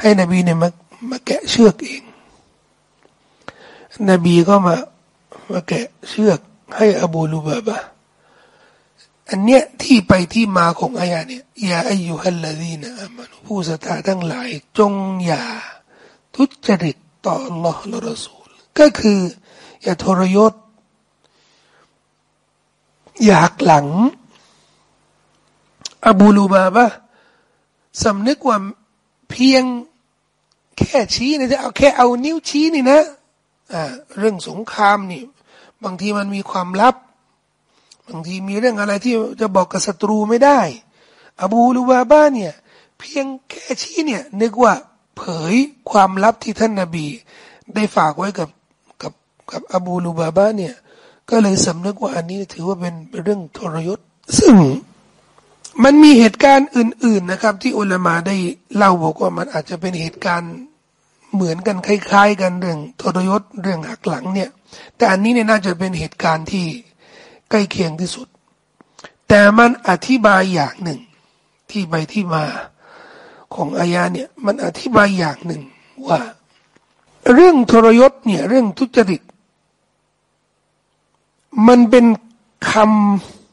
ให้นบีเนี่ยมามาแกะเชือกเอง นบีก็มา มาแกะเชือกให้อบูลูบาบะอันเนี้ยที่ไปที่มาของอายะเนี่ยยาอายุฮัลลาดีนะอามานุผู้ศรัทธาทั้งหลาย จงอย่าทุจริตต่อ Allah และรอสูลก็คืออย่าทรยศ อยากหลัง อบูลูบาบะสำนึกว่าเพียงแค่ชี้นะจะเอาแค่เอานิ้วชี้นี่นะอ่าเรื่องสงครามนี่ บางทีมันมีความลับ บางทีมีเรื่องอะไรที่จะบอกกับศัตรูไม่ได้ อบูลูบาบ้าเนี่ย เพียงแค่ชี้เนี่ย นึกว่าเผยความลับที่ท่านนาบี ได้ฝากไว้กับกับกับอบูลูบาบ้าเนี่ย ก็เลยสำนึกว่าอันนี้ถือว่าเป็นเรื่องทรยศ ซึ่งมันมีเหตุการณ์อื่น ๆนะครับ ที่อุลามาได้เล่าบอกว่ามันอาจจะเป็นเหตุการณ์เหมือนกันคล้าย ๆ กันเรื่องทรยศเรื่องหักหลังเนี่ย แต่อันนี้เนี่ยน่าจะเป็นเหตุการณ์ที่ใกล้เคียงที่สุด แต่มันอธิบายอย่างหนึ่ง ที่ไปที่มาของอายาเนี่ย มันอธิบายอย่างหนึ่งว่า เรื่องทรยศเนี่ย เรื่องทุจริต มันเป็นค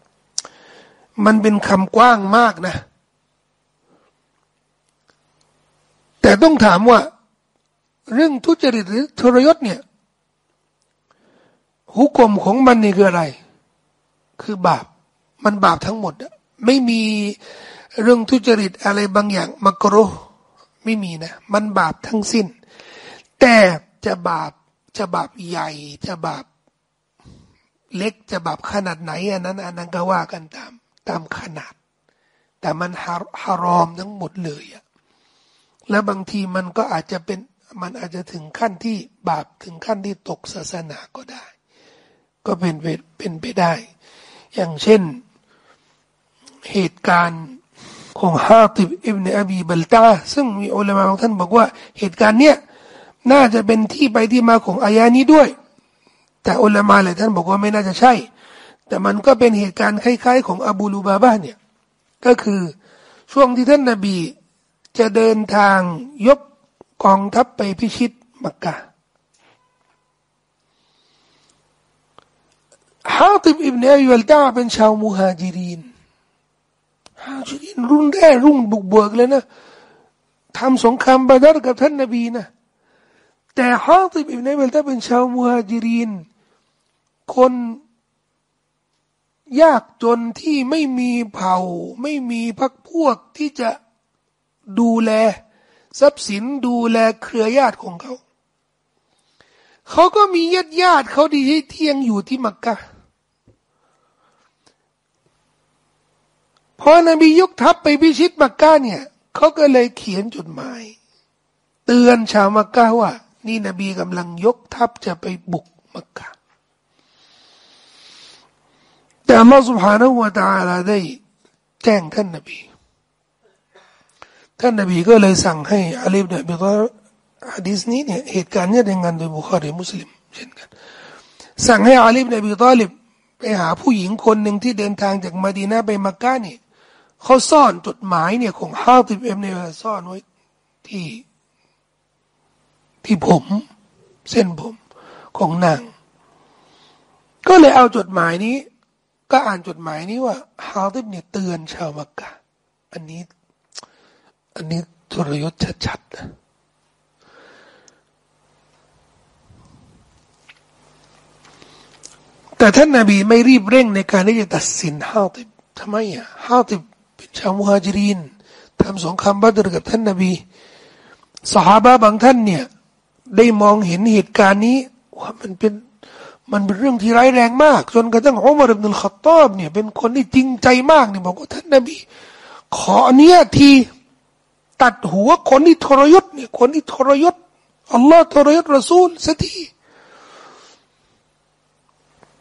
ำมันเป็นคำกว้างมากนะ แต่ต้องถามว่า เรื่องทุจริตหรือทรยศเนี่ย หุกกลมของมันนี่คืออะไร คือบาป มันบาปทั้งหมด ไม่มีเรื่องทุจริตอะไรบางอย่างมักรไม่มีนะ มันบาปทั้งสิ้น แต่จะบาปจะบาปใหญ่จะบาปเล็กจะบาปขนาดไหนอันนั้นอันนั้นก็ว่ากันตามตามขนาด แต่มันฮารอมทั้งหมดเลยอะแล้วบางทีมันก็อาจจะเป็นมันอาจจะถึงขั้นที่บาปถึงขั้นที่ตกศาสนาก็ได้ ก็เป็นเป็นไปได้ อย่างเช่นเหตุการณ์ของฮาติบอิบเนอบีบัลตาซึ่งมีอุลามะของท่านบอกว่าเหตุการณ์เนี้ยน่าจะเป็นที่ไปที่มาของอายานี้ด้วย แต่อุลามะหลายท่านบอกว่าไม่น่าจะใช่ แต่มันก็เป็นเหตุการณ์คล้าย ๆ ของอบูลูบาบาเนี่ยก็คือช่วงที่ท่านนาบีจะเดินทางยกกองทัพไปพิชิตมักกะ ฮาติบอิบเนอัลตาเป็นชาวมุฮาจิรินฮาจิรินรุ่นแรกรุ่นบุกเบิกเลยนะทำสงครามบาดรกับท่านนบีนะ แต่ฮาติบอิบเนเบลถ้าเป็นชาวมุฮัจิรินคนยากจนที่ไม่มีเผ่า ไม่มีพักพวกที่จะดูแล ทรัพย์สินดูแลเครือญาติของเขา เขาก็มีญาติญาติเขาดีที่ยังอยู่ที่มักกะ พอนบียกทัพไปพิชิตมักกะเนี่ยเขาก็เลยเขียนจดหมาย เตือนชาวมักกะว่า นี่นบีกำลังยกทัพจะไปบุกมักกะแต่อัลลอฮฺ سبحانه และ تعالى ได้แจ้งท่านนบี ท่านนบีก็เลยสั่งให้อาลีบเนี่ยบิตาฮะดีสนี้เนี่ยเหตุการณ์นี้รายงานโดยบุคคลีมุสลิมเช่นกันสั่งให้อาลีบเนี่ยบิตาลิบไปหาผู้หญิงคนหนึ่งที่เดินทางจากมาดีนาไปมักกะนี่ เขาซ่อนจดหมายเนี่ยของฮาติบเอ็มเนี่ยซ่อนไว้ที่ที่ผม เส้นผมของนาง ก็เลยเอาจดหมายนี้ ก็อ่านจดหมายนี้ว่าฮาติบเนี่ยเตือนชาวมักกะ อันนี้ อันนี้ทรยศชัดๆนะแต่ท่านนาบีไม่รีบเร่งในการที่จะตัดสินฮาติบทำไมอะฮาติบ เป็นชาวมุฮัจิรินทำสงครามบัตรกับท่านนาบีสหายบางท่านเนี่ย ได้มองเห็นเหตุการณ์นี้ว่ามันเป็นมันเป็นเรื่องที่ร้ายแรงมาก จนกระทั่งอุมารอิบนุลขัตตอบเนี่ย เป็นคนที่จริงใจมากเนี่ยบอกว่าท่านนบี ขอเนี้ยทีตัดหัวคนที่ทรยศเนี่ยคนที่ทรยศอัลลอฮ์ทรยศรอซูลสักที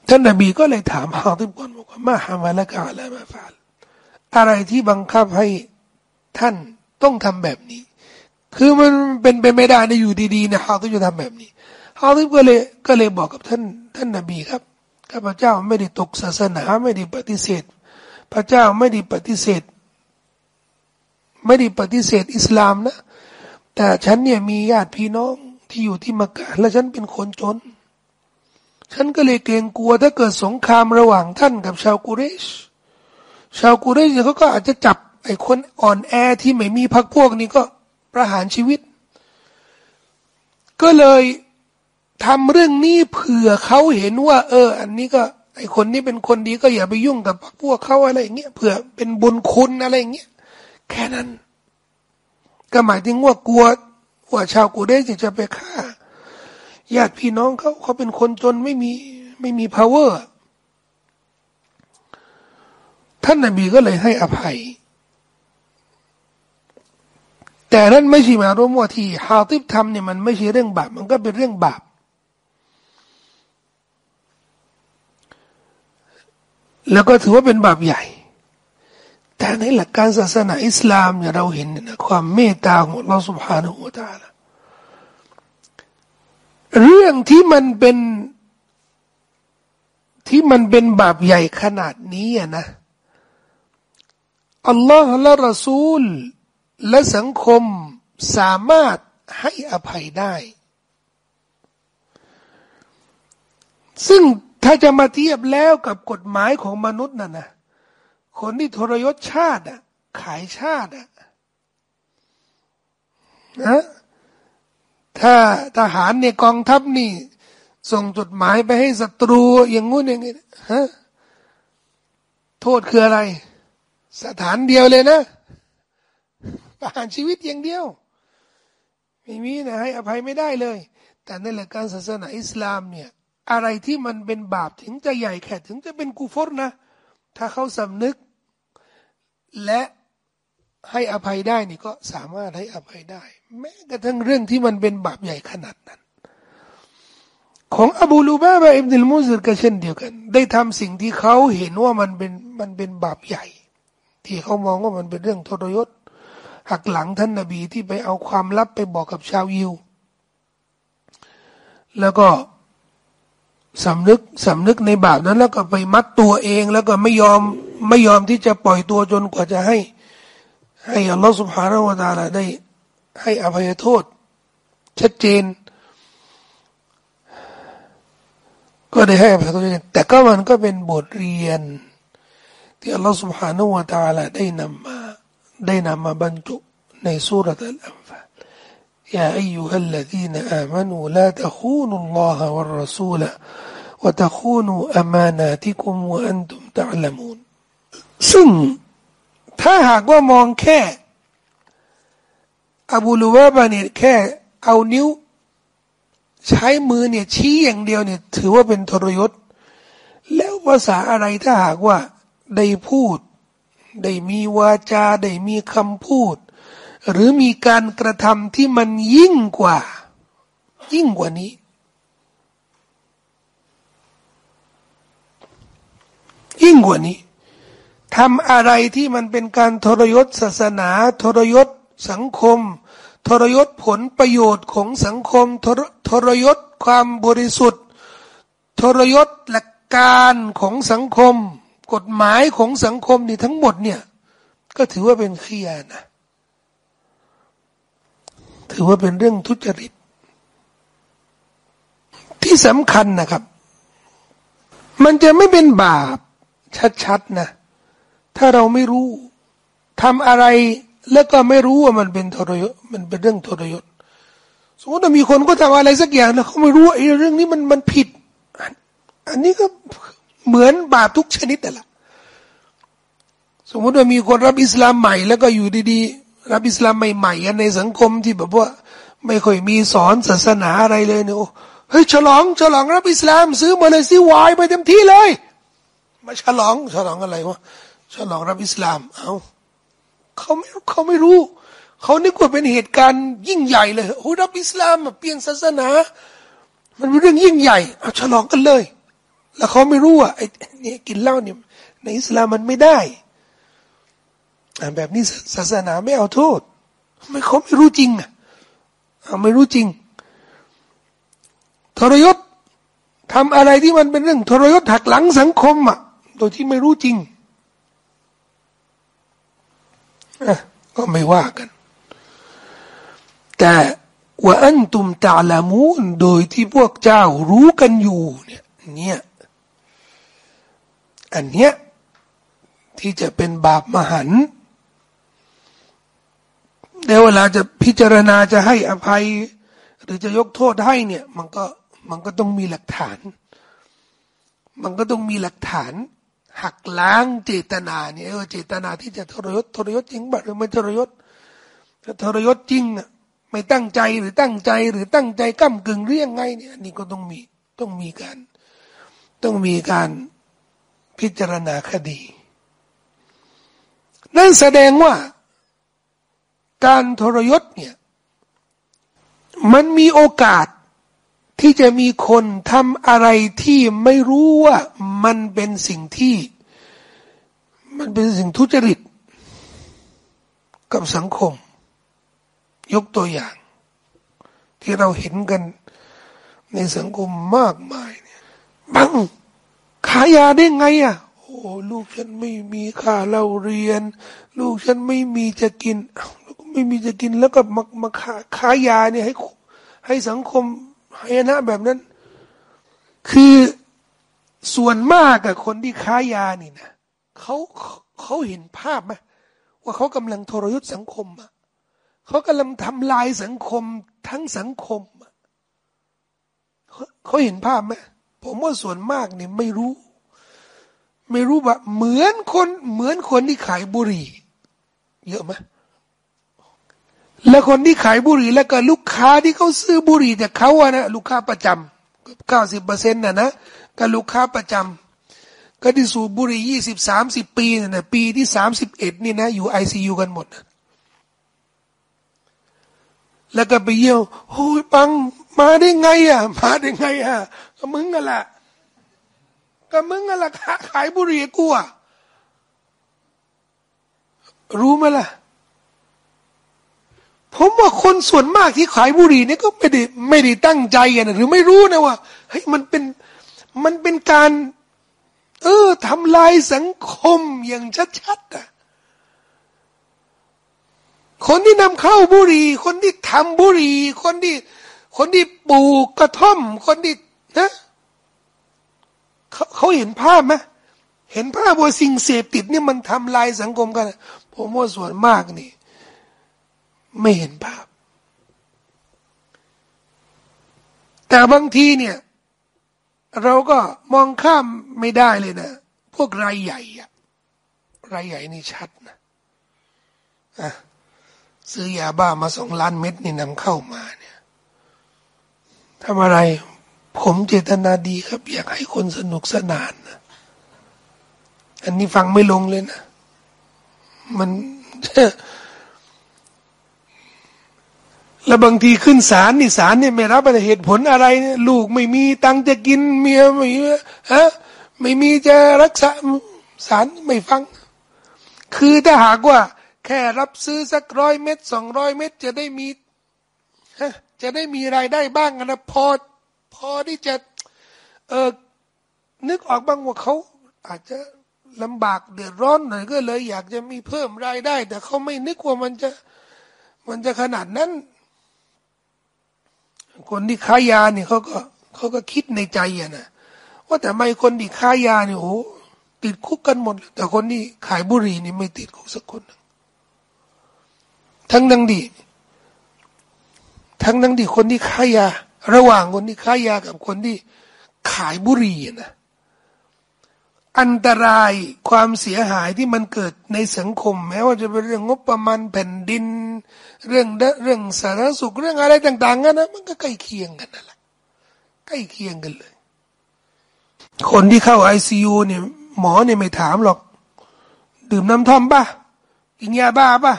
ท่านนบีก็เลยถามฮาติบก่อนบอกว่ามาฮามาละกาละมาฟาล อะไรที่บังคับให้ท่านต้องทำแบบนี้ คือมันเป็นไปไม่ได้ในอยู่ดีๆนะฮาติบจะทำแบบนี้ฮาติบก็เลยก็เลยบอกกับท่านท่านนบีครับข้าพเจ้าไม่ได้ตกศาสนาไม่ได้ปฏิเสธ พระเจ้าไม่ได้ปฏิเสธ ไม่ได้ปฏิเสธอิสลามนะ แต่ฉันเนี่ยมีญาติพี่น้องที่อยู่ที่มักกะและฉันเป็นคนจน ฉันก็เลยเกรงกลัวถ้าเกิดสงครามระหว่างท่านกับชาวกุเรช ชาวกุเรชเขาก็อาจจะจับไอ้คนอ่อนแอที่ไม่มีพักพวกนี้ก็ประหารชีวิต ก็เลยทำเรื่องนี้เผื่อเขาเห็นว่า เออ อันนี้ก็ ไอคนนี้เป็นคนดีก็อย่าไปยุ่งกับพวกเขาอะไรอย่างเงี้ยเผื่อเป็นบุญคุณอะไรอย่างเงี้ยแค่นั้น ก็หมายถึงว่ากลัวว่าชาวกูเดสจะไปฆ่าญาติพี่น้องเขาเขาเป็นคนจนไม่มีไม่มี power ท่านนบีก็เลยให้อภัย แต่นั้นไม่ใช่มายรวมว่าที่ฮาติบทำเนี่ยมันไม่ใช่เรื่องบาป มันก็เป็นเรื่องบาป แล้วก็ถือว่าเป็นบาปใหญ่ แต่ในหลักการศาสนาอิสลามเนี่ยเราเห็นนะความเมตตาของเราสุภาณหัวตาละเรื่องที่มันเป็นที่มันเป็นบาปใหญ่ขนาดนี้อะนะ อัลลอฮ์และรอซูล และสังคมสามารถให้อภัยได้ ซึ่งถ้าจะมาเทียบแล้วกับกฎหมายของมนุษย์น่ะนะคนที่ทรยศชาติอะขายชาติอะนะถ้าทหารเนี่ยกองทัพนี่ ส่งจดหมายไปให้ศัตรูอย่างงู้นอย่างนี้ฮะโทษคืออะไร สถานเดียวเลยนะประหารชีวิตอย่างเดียว ไม่มีนะให้อภัยไม่ได้เลย แต่ในหลักการศาสนาอิสลามเนี่ยอะไรที่มันเป็นบาปถึงจะใหญ่แค่ถึงจะเป็นกูฟรนะ ถ้าเขาสำนึก และให้อภัยได้นี่ก็สามารถให้อภัยได้ แม้กระทั่งเรื่องที่มันเป็นบาปใหญ่ขนาดนั้น ของอบูลูบาบะอิบนุลมุซรก็เช่นเดียวกัน ได้ทำสิ่งที่เขาเห็นว่ามันเป็นมันเป็นบาปใหญ่ ที่เขามองว่ามันเป็นเรื่องทรยศหักหลังท่านนาบีที่ไปเอาความลับไปบอกกับชาวยิว แล้วก็สำนึกสำนึกในบาปนั้น แล้วก็ไปมัดตัวเองแล้วก็ไม่ยอมไม่ยอมที่จะปล่อยตัวจนกว่าจะให้ ให้อัลลอฮฺสุบฮานาวะตาลาได้ ให้อภัยโทษ ชัดเจน ก็ได้ให้อภัยโทษแต่ก็มันก็เป็นบทเรียน ที่อัลลอฮฺสุบฮานาวะตาลาได้นำมา ได้นำมาบรรจุ ในสุรอัลอัมฟาล يا أيها الذين آمنوا لا تخونوا الله والرسول وتخونوا أماناتكم وأنتم تعلمون ซึ่งถ้าหากว่ามองแค่อบูลูวาบาเนี่ยแค่เอานิ้ว ใช้มือเนี่ยชี้อย่างเดียวเนี่ยถือว่าเป็นทรยศ แล้วภาษาอะไรถ้าหากว่า ได้พูด ได้มีวาจา ได้มีคำพูด หรือมีการกระทำที่มันยิ่งกว่า ยิ่งกว่านี้ ยิ่งกว่านี้ทำอะไรที่มันเป็นการทรยศศาสนา ทรยศสังคม ทรยศผลประโยชน์ของสังคม ทรทรยศความบริสุทธิ์ ทรยศหลักการของสังคม กฎหมายของสังคมนี่ทั้งหมดเนี่ย ก็ถือว่าเป็นขียานะ ถือว่าเป็นเรื่องทุจริต ที่สำคัญนะครับ มันจะไม่เป็นบาป ชัดๆนะ ถ้าเราไม่รู้ทำอะไรแล้วก็ไม่รู้ว่ามันเป็นทรยศมันเป็นเรื่องทรยศสมมติว่ามีคนก็ทำอะไรสักอย่างแล้วเขาไม่รู้ไอ้เรื่องนี้มันมันผิด อันนี้ก็ เหมือนบาปทุกชนิดแต่ละสมมติว่ามีคนรับอิสลามใหม่ แล้วก็อยู่ดีๆ รับอิสลามใหม่ๆในสังคมที่แบบว่า ไม่ค่อยมีสอนศาสนาอะไรเลยเนี่ยเฮ้ยฉลองฉลองรับอิสลาม ซื้อมาเลยซื้อวายไปเต็มที่เลย มาฉลองฉลองอะไรวะฉลองรับอิสลาม เอาเขาไม่เขาไม่รู้ เขานึกว่าเป็นเหตุการณ์ยิ่งใหญ่เลยโอ้รับอิสลามเปลี่ยนศาสนา มันเป็นเรื่องยิ่งใหญ่เอาฉลองกันเลย แล้วเขาไม่รู้อะไอ้นี่กินเหล้าเนี่ยในอิสลามมันไม่ได้แบบนี้ศาสนาไม่เอาโทษไม่เขาไม่รู้จริงอะไม่รู้จริง ทรยศทำอะไรที่มันเป็นเรื่อง ทรยศหักหลังสังคมอะโดยที่ไม่รู้จริงก็ไม่ว่ากัน แต่ว่าอันตุมตาลามูนโดยที่พวกเจ้ารู้กันอยู่เนี่ยเนี่ย อันเนี้ยที่จะเป็นบาปมหันเดี๋ยวเวลาจะพิจารณาจะให้อภัย หรือจะยกโทษให้เนี่ย มันก็มันก็ต้องมีหลักฐาน มันก็ต้องมีหลักฐาน หักล้างเจตนาเนี่ยเออเจตนาที่จะทรยศทรยศจริงบ้หรือไม่ทรยศถ้าทรยศจริงอะไม่ตั้งใจหรือตั้งใจหรือตั้งใจก้ากึ่งเรียงไงเนี่ยนี่ก็ต้องมีต้องมีการ ต้องมีการ พิจารณาคดี นั่นแสดงว่า การทรยศเนี่ย มันมีโอกาสที่จะมีคนทำอะไรที่ไม่รู้ว่ามันเป็นสิ่งที่ มันเป็นสิ่งทุจริต กับสังคม ยกตัวอย่าง ที่เราเห็นกันในสังคมมากมายเนี่ยบัง ขายยาได้ไงอะ โอ้ลูกฉันไม่มีค่าเราเรียน ลูกฉันไม่มีจะกินก็ไม่มีจะกินแล้วก็มามาขายขายยาเนี่ยให้ ให้สังคมหายนะแบบนั้น คือส่วนมากกับคนที่ค้ายานี่นะเขาเขาเห็นภาพไหมว่าเขากำลังทรยศสังคมอะเขากำลังทำลายสังคมทั้งสังคมเขาเห็นภาพไหม ผมว่าส่วนมากเนี่ยไม่รู้ ไม่รู้ว่าเหมือนคน เหมือนคนที่ขายบุหรี่ เยอะไหมและคนที่ขายบุหรี่แล้วก็ลูกค้าที่เขาซื้อบุหรี่จากเขาอะนะลูกค้าประจำเก้าสิบเปอร์เซ็นต์นะนะก็ลูกค้าประจำก็ที่สูบบุหรี่ยี่สิบสามสิบปีนะนะปีที่สามสิบเอ็ดนี่นะอยู่ไอซียูกันหมดนะแล้วก็ไปเยี่ยวโอ้ยปังมาได้ไงอะ มาได้ไงอะ ก็มึงกันแหละก็มึงกันแหละขายบุหรี่กูอะรู้ไหมล่ะ ผมว่าคนส่วนมากที่ขายบุหรี่นี่ก็ไม่ได้ไม่ได้ตั้งใจนะหรือไม่รู้นะว่าเฮ้ยมันเป็นมันเป็นการ เออทำลายสังคมอย่างชัดๆอะคนที่นำเข้าบุหรี่ คนที่ทำบุหรี่ คนที่ คนที่ปลูกกระท่อม คนที่ นะเขาเขาเห็นภาพไหมเห็นภาพว่าสิ่งเสพติดนี่มันทำลายสังคมกันผมว่าส่วนมากนี่ ไม่เห็นภาพ แต่บางทีเนี่ย เราก็มองข้ามไม่ได้เลยนะพวกรายใหญ่อะรายใหญ่นี่ชัดนะอะซื้อยาบ้ามาสองล้านเม็ดนี่นำเข้ามาเนี่ยทำอะไร ผมเจตนาดีครับ อยากให้คนสนุกสนานนะอันนี้ฟังไม่ลงเลยนะ มัน แล้วบางทีขึ้นศาลนี่ศาลเนี่ยไม่รับเหตุผลอะไรเนี่ยลูกไม่มีตังจะกินเมียไม่ฮะไม่มีจะรักษาศาลไม่ฟัง คือถ้าหากว่า แค่รับซื้อสักร้อยเม็ดสองร้อยเม็ดจะได้มีจะได้มีรายได้บ้างนะพอ อที่จะเออนึกออกบ้างว่าเขาอาจจะลำบากเดือดร้อนหน่อยก็เลย อยากจะมีเพิ่มรายได้ แต่เขาไม่นึกว่ามันจะมันจะขนาดนั้น คนที่ค้ายาเนี่ยเขาก็เขาก็คิดในใจอะนะว่าแต่ไม่คนที่ค้ายาเนี่ยโอ้ติดคุกกันหมด แต่คนที่ขายบุหรี่นี่ไม่ติดคุกสักคนทั้งดังดี ทั้งดังดีคนที่ค้ายา ระหว่างคนที่ค้ายากับคนที่ขายบุหรี่นะอันตรายความเสียหายที่มันเกิดในสังคม แม้ว่าจะเป็นเรื่องงบประมาณแผ่นดิน เรื่องเรื่องสาธารณสุขเรื่องอะไรต่างๆกันนะมันก็ใกล้เคียงกันนั่นแหละใกล้เคียงกันเลย คนที่เข้าไอซียูเนี่ยหมอเนี่ยไม่ถามหรอก ดื่มน้ำท่อมป่ะกินยาบ้าป่ะ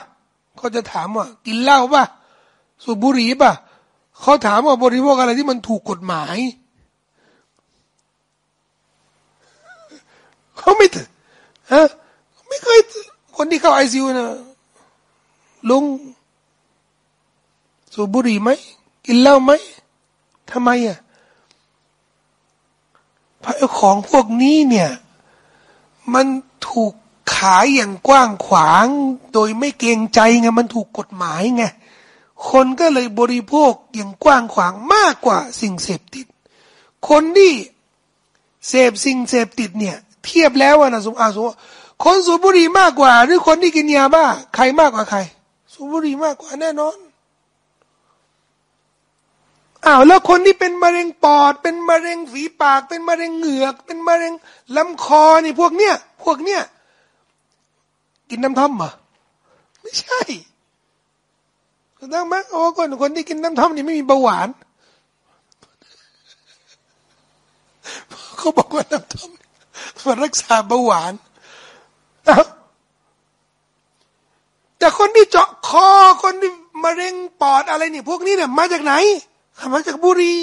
เขาจะถามว่า กินเหล้าป่ะสูบบุหรี่ป่ะ เขาถามว่าบริโภคอะไรที่มันถูกกฎหมายเขาไม่ถฮะไม่เคย คนที่เข้าไอซียูนะลุงสูบบุหรี่ไหมกินเหล้าไหมทำไมอะพราะของพวกนี้เนี่ย มันถูกขายอย่างกว้างขวาง โดยไม่เกรงใจไงมันถูกกฎหมายไง คนก็เลยบริโภคอย่างกว้างขวางมากกว่าสิ่งเสพติด คนที่เสพสิ่งเสพติดเนี่ย เทียบแล้วนะสมอาสมคนสูบบุหรี่มากกว่า หรือคนที่กินยาบ้าใครมากกว่าใคร สูบบุหรี่มากกว่าแน่นอนอ้าวแล้วคนที่เป็นมะเร็งปอด เป็นมะเร็งฝีปาก เป็นมะเร็งเหงือก เป็นมะเร็งลำคอนี่พวกเนี้ยพวกเนี้ยกินน้ำท่อมเหรอไม่ใช่ ถูกต้องไหมโอ้คนคนที่กินน้ำท่อมนี่ไม่มีเบาหวานเขาบอกว่าน้ำท่อมมารักษาเบาหวานแต่คนที่เจาะคอคนที่มะเร็งปอดอะไรนี่พวกนี้เนี่ยมาจากไหนมาจากบุรี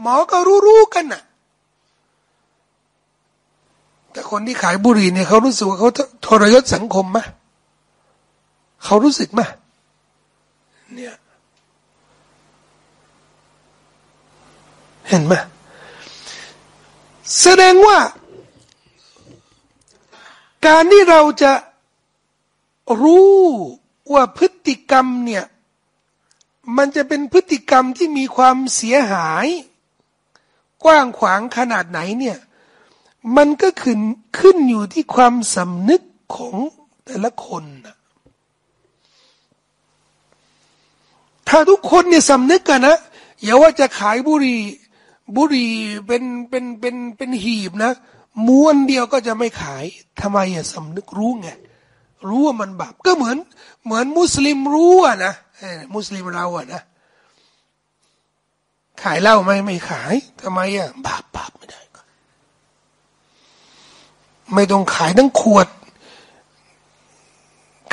หมอก็รู้ๆกันน่ะ แต่คนที่ขายบุหรี่เนี่ยเขารู้สึกว่าเขาทรยศสังคมไหมเขารู้สึกไหม เนี่ย เห็นไหมแสดงว่า การที่เราจะรู้ว่าพฤติกรรมเนี่ย มันจะเป็นพฤติกรรมที่มีความเสียหาย กว้างขวางขนาดไหนเนี่ย มันก็ขึ้นขึ้นอยู่ที่ความสำนึกของแต่ละคนนะ ถ้าทุกคนเนี่ยสำนึกกันนะอย่าว่าจะขายบุหรี่บุหรี่เป็นเป็นเป็นเป็นหีบนะม้วนเดียวก็จะไม่ขายทำไมอะสำนึกรู้ไงรู้ว่ามันบาปก็เหมือน เหมือนมุสลิมรู้อะนะมุสลิมเราอะนะขายเหล้าไหมไม่ขายทำไมอะบาปบาปไม่ได้ก็ไม่ต้องขายทั้งขวด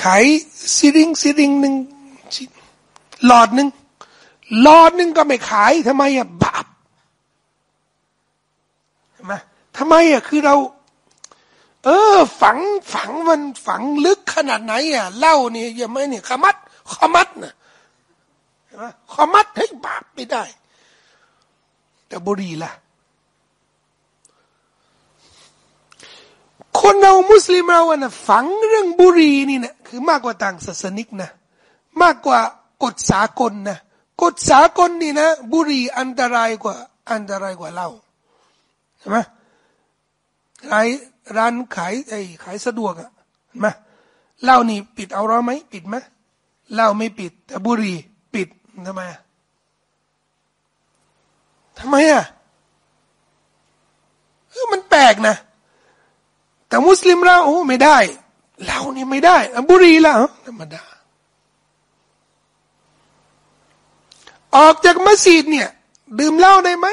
ขายซีริงซีริงหนึ่ง หลอดหนึ่งหลอดหนึ่งก็ไม่ขายทำไมอะบาปเห็นไหมทำไมอะคือเรา เออ ฝังฝังมันฝังลึกขนาดไหนอะเล่านี่ยังไม่เนี่ยขมัดขมัดนะขมัดให้บาปไม่ได้ แต่บุรีล่ะคนเรามุสลิมเราอะนะฝังเรื่องบุรีนี่นะคือมากกว่าต่างศาสนิกนะ มากกว่า กฎสากลนะกฎสากลนี่นะ บุรีอันตรายกว่า อันตรายกว่าเหล้าใช่ไหมขายร้านขายไอ้ขายสะดวกอะเห็นไหมเหล้านี่ปิดเอาร้อไหมปิดไหมเหล้าไม่ปิด แต่บุหรี่ปิดทำไมทำไมอะเออมันแปลกนะ แต่มุสลิมเราโอ้ไม่ได้เหล้านี่ไม่ได้บุหรี่ละธรรมดา ออกจากมัสยิดเนี่ย ดื่มเหล้าได้ไหม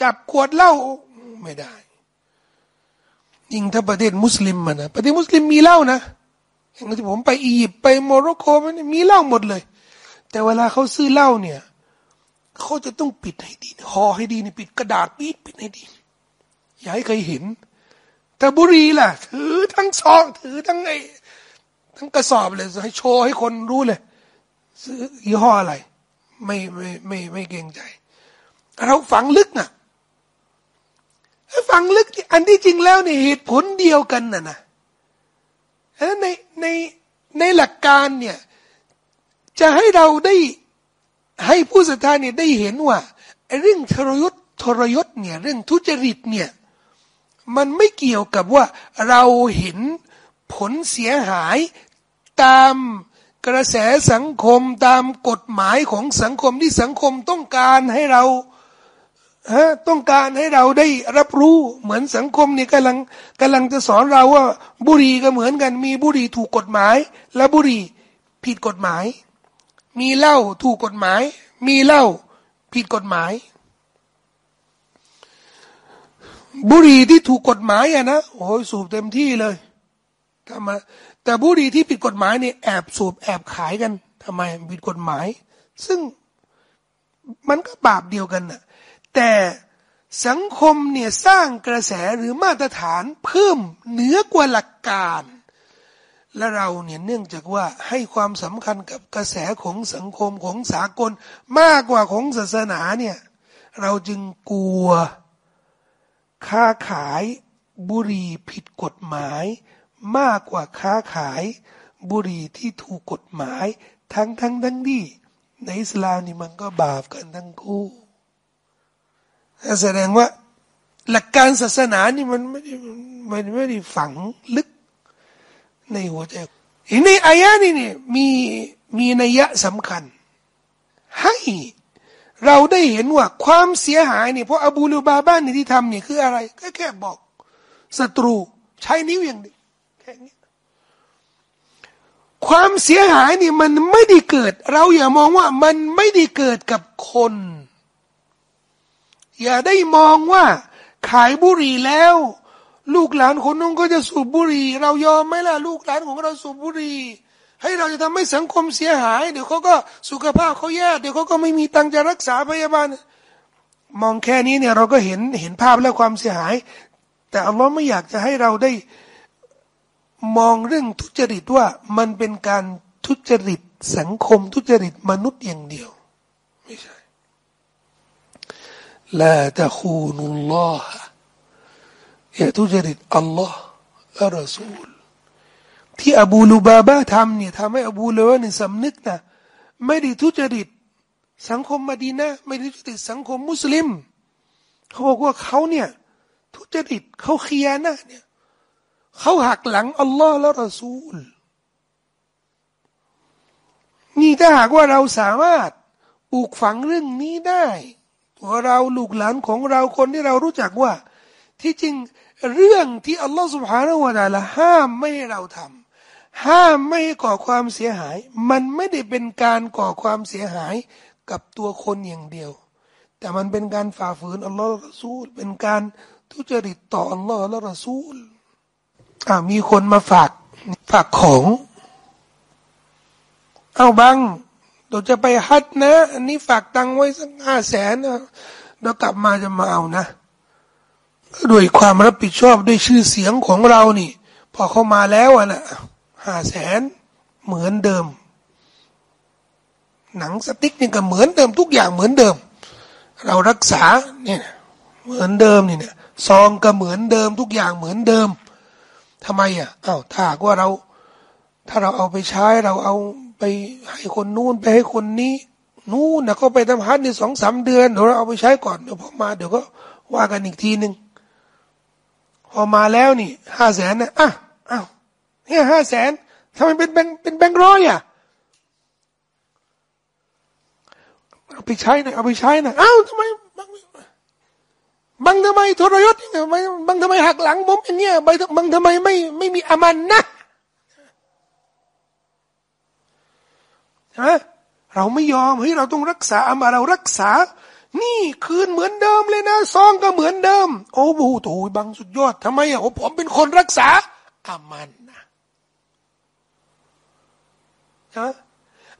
จับขวดเหล้าไม่ได้ยิ่งถ้าประเทศมุสลิมมันนะประเทศมุสลิมมีเหล้านะอย่างที่ผมไปอียิปต์ไปโมร็อกโกมันมีเหล้าหมดเลย แต่เวลาเขาซื้อเหล้าเนี่ยเขาจะต้องปิดให้ดีห่อให้ดีนี่ปิดกระดาษปิดปิดให้ดี อย่าให้ใครเห็น แต่บุรีล่ะ ถือทั้งซองถือทั้งไอ้ทั้งกระสอบเลยให้โชว์ให้คนรู้เลย ซื้อยี่ห้ออะไร ไม่ไม่ไม่ไม่เกรงใจ เราฝังลึกน่ะฝังลึกอันที่จริงแล้วนี่เหตุผลเดียวกันน่ะนะในในในหลักการเนี่ยจะให้เราได้ให้ผู้ศรัทธาเนี่ยได้เห็นว่าเรื่องทรยศทรยศเนี่ยเรื่องทุจริตเนี่ยมันไม่เกี่ยวกับว่าเราเห็นผลเสียหายตาม กระแสสังคมตามกฎหมายของสังคมที่สังคมต้องการให้เราฮะต้องการให้เราได้รับรู้เหมือนสังคมนี่กำลังกำลังจะสอนเราว่าบุหรี่ก็เหมือนกัน มีบุหรี่ถูกกฎหมาย และบุหรี่ผิดกฎหมาย มีเหล้าถูกกฎหมาย มีเหล้าผิดกฎหมาย บุหรี่ที่ถูกกฎหมายอะนะโอ้ยสูบเต็มที่เลยทำไม แต่บุหรี่ที่ผิดกฎหมายเนี่ยแอบสูบแอบขายกันทำไมผิดกฎหมาย ซึ่งมันก็บาปเดียวกันน่ะแต่สังคมเนี่ยสร้างกระแสหรือมาตรฐานเพิ่มเหนือกว่าหลักการ และเราเนี่ยเนื่องจากว่าให้ความสำคัญกับกระแสของสังคมของสากลมากกว่าของศาสนาเนี่ยเราจึงกลัว ค้าขายบุหรี่ผิดกฎหมาย มากกว่าค้าขาย บุหรี่ที่ถูกกฎหมาย ทั้งทั้งทั้งที่ในอิสลามนี่มันก็บาปกันทั้งคู่แสดงว่าหลักการศาสนานี่มันไม่ได้มันไม่ได้ฝังลึกในหัวใจในอายะนี้เนี่ยมีมีนัยยะสำคัญ ให้เราได้เห็นว่าความเสียหายเนี่ยเพราะอบูลูบาบ้านนี่ที่ทำเนี่ยคืออะไร ก็แค่บอกศัตรูใช้นิ้วอย่างเดียว แค่นี้ความเสียหายนี่มันไม่ได้เกิด เราอย่ามองว่ามันไม่ได้เกิดกับคน อย่าได้มองว่า ขายบุหรี่แล้ว ลูกหลานคนนู้นก็จะสูบบุหรี่ เรายอมไหมล่ะลูกหลานของเราสูบบุหรี่ให้เราจะทำให้สังคมเสียหาย เดี๋ยวเขาก็สุขภาพเขาแย่เดี๋ยวเขาก็ไม่มีตังจะรักษาพยาบาล มองแค่นี้เนี่ยเราก็เห็นเห็นภาพและความเสียหาย แต่อัลลอฮ์ไม่อยากจะให้เราได้ มองเรื่องทุจริตว่ามันเป็นการทุจริตสังคมทุจริตมนุษย์อย่างเดียว ไม่ใช่ลาตะคูนุลลอฮอย่าทุจริตอัลลอฮ์และรอซูลที่อบูลูบาบาทำเนี่ยทำให้อบูลูบาเนี่ยสำนึกนะไม่ได้ทุจริตสังคมมาดีนะไม่ได้ทุจริตสังคมมุสลิม เขาบอกว่าเขาเนี่ยทุจริตเขาเคียนะเนี่ย เขาหักหลังอัลลอฮ์และรอซูล นี่ถ้าหากว่าเราสามารถปลูกฝังเรื่องนี้ได้ ตัวเราลูกหลานของเราคนที่เรารู้จักว่า ที่จริงเรื่องที่อัลลอฮฺสุบฮานาวะตาละห้ามไม่ให้เราทำห้ามไม่ให้ก่อความเสียหาย มันไม่ได้เป็นการก่อความเสียหายกับตัวคนอย่างเดียว แต่มันเป็นการฝ่าฝืนอัลลอฮฺละซูล เป็นการทุจริตต่ออัลลอฮฺละรซูล อ่ามีคนมาฝากฝากของ เอาบังเราจะไปฮัดนะ อันนี้ฝากตังไว้สักห้าแสนนะเรากลับมาจะมาเอานะด้วยความรับผิดชอบด้วยชื่อเสียงของเรานี่ พอเขามาแล้วอะนะห้าแสนเหมือนเดิม หนังสติ๊กนี่ก็เหมือนเดิมทุกอย่างเหมือนเดิม เรารักษาเนี่ยเหมือนเดิมนี่เนี่ยซองก็เหมือนเดิมทุกอย่างเหมือนเดิม ทำไมอะเอ้าถ้าว่าเรา ถ้าเราเอาไปใช้เราเอาไปให้คนนู้นไปให้คนนี้นู่นนะก็ไปทำฮัทในสองสามเดือนเดี๋ยวเราเอาไปใช้ก่อนเดี๋ยวพอมาเดี๋ยวก็ว่ากันอีกทีหนึ่งพอมาแล้วนี่ห้าแสนนะอะอ้าวเนี่ยห้าแสนทำไมเป็นแบงเป็นแบงร้อยอะเอาไปใช้นะเอาไปใช้นะอ้าวทำไม บังบังทำไมทรยศยังบังทำไมหักหลังผมอย่างเงี้ยบังทำไมไม่ไม่มีอามันนะใช่ไหมเราไม่ยอมเฮ้ยเราต้องรักษาอามาเรารักษา นี่คืนเหมือนเดิมเลยนะซองก็เหมือนเดิม โอ้โหโถบังสุดยอดทำไมอะโอ้ผมเป็นคนรักษาอามันนะฮะ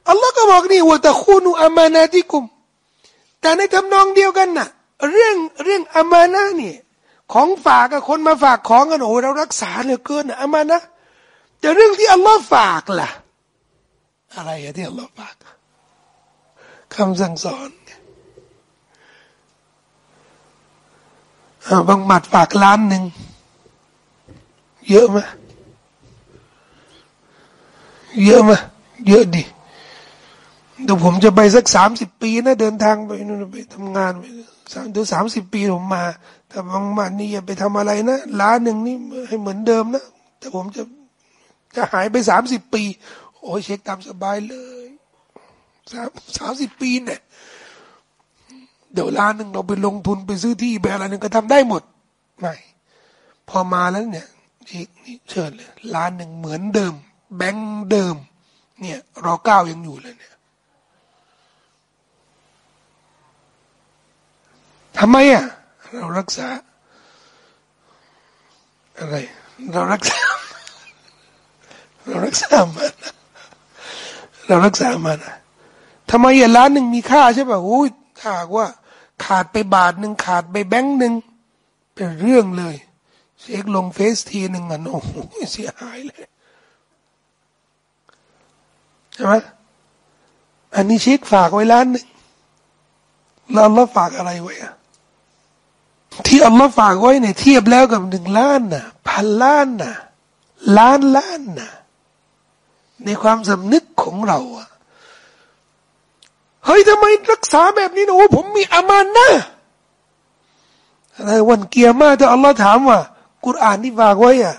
อัลลอฮ์ก็บอกนี่ว่าตะคูนูอามานาติกุม แต่ในทำนองเดียวกันน่ะ เรื่องเรื่องอามานะนี่ของฝากกับคนมาฝากของกันโอ้เรารักษาเหลือเกินอามานะแต่เรื่องที่อัลลอฮ์ฝากล่ะ อะไรอะที่อัลลอฮ์ฝากคำสั่งสอนบางหมัดฝากล้านหนึ่งเยอะไหมเยอะไหมเยอะดิเดี๋ยวผมจะไปสักสามสิบปีนะ เดินทางไปนู่นไปทำงานไป เดี๋ยวสามสิบปีผมมา แต่บางวันนี่อย่าไปทำอะไรนะล้านหนึ่งนี่ให้เหมือนเดิมนะแต่ผมจะจะหายไปสามสิบปี โอ้ยเช็คตามสบายเลยสามสามสิบปีเนี่ยเดี๋ยวล้านหนึ่งเราไปลงทุนไปซื้อที่ไปอะไรหนึ่งก็ทำได้หมดไม่พอมาแล้วเนี่ยเช็คนี่เชิญเลยล้านหนึ่งเหมือนเดิม แบงค์เดิม เนี่ยรอเก้ายังอยู่เลยเนี่ย ทำไมอะเรารักษา อะไร เรารักษา เรารักษามันเรารักษามันทำไมอะล้านหนึ่งมีค่าใช่ป่ะโอ้ยถ้าว่า ขาดไปบาทหนึ่งขาดไปแบงค์หนึ่งเป็นเรื่องเลยเช็คลงเฟซทีหนึ่งอะโอ้โหเสียหายเลยใช่ไหมอันนี้เช็คฝากไว้ล้านหนึ่งเราเราฝากอะไรไว้อะ ที่อัลลอฮ์ฝากไว้เนี่ยเทียบแล้วกับหนึ่งล้านนะพันล้านนะล้านล้านนะในความสำนึกของเราอะเฮ้ยทำไมรักษาแบบนี้นะโอ้ผมมีอามันนะอะไรวันเกียร์มาถ้าอัลลอฮ์ถามว่า กุรอานที่ฝากไว้อะ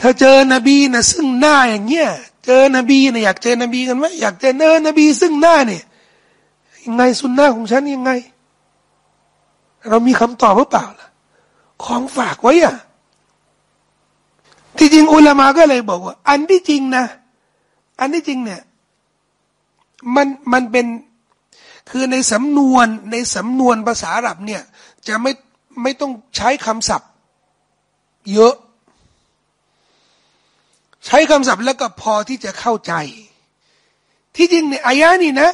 ถ้าเจอนบีนะซึ่งหน้าอย่างเงี้ยเจอนบีนะอยากเจอนบีกันไหมอยากเจอเนอนบีซึ่งหน้าเนี่ยยังไงสุนนะของฉันยังไง เรามีคำตอบหรือเปล่าล่ะ ของฝากไว้อะที่จริงอุลามาก็เลยบอกว่า อันที่จริงนะ อันที่จริงเนี่ย มันมันเป็นคือในสำนวนในสำนวนภาษาอาหรับเนี่ย จะไม่ไม่ต้องใช้คำศัพท์ เยอะ ใช้คำศัพท์แล้วก็พอที่จะเข้าใจ ที่จริงเนี่ยอายะนี่นะ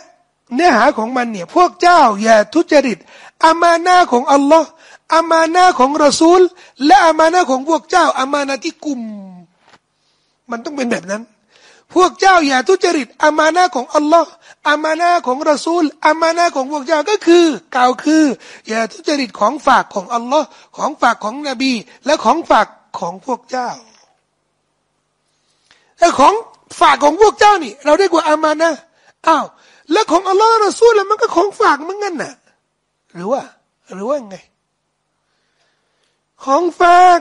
เนื้อหาของมันเนี่ย พวกเจ้าอย่าทุจริต อามานาของอัลลอฮ์อามานาของรอซูล และอามานาของพวกเจ้าอามานาที่กลุ่ม มันต้องเป็นแบบนั้น พวกเจ้าอย่าทุจริตอามานาของอัลลอฮ์อามานาของรอซูลอามานาของพวกเจ้าก็คือกล่าวคือ อย่าทุจริตของฝากของอัลลอฮ์ของฝากของนบี และของฝากของพวกเจ้าแต่ของฝากของพวกเจ้านี่ เราเรียกว่าอามานะอ้าวแล้วของอัลลอฮ์รอซูลแล้วมันก็ของฝากเหมือนกันน่ะ หรือว่า หรือว่าไง ของฝาก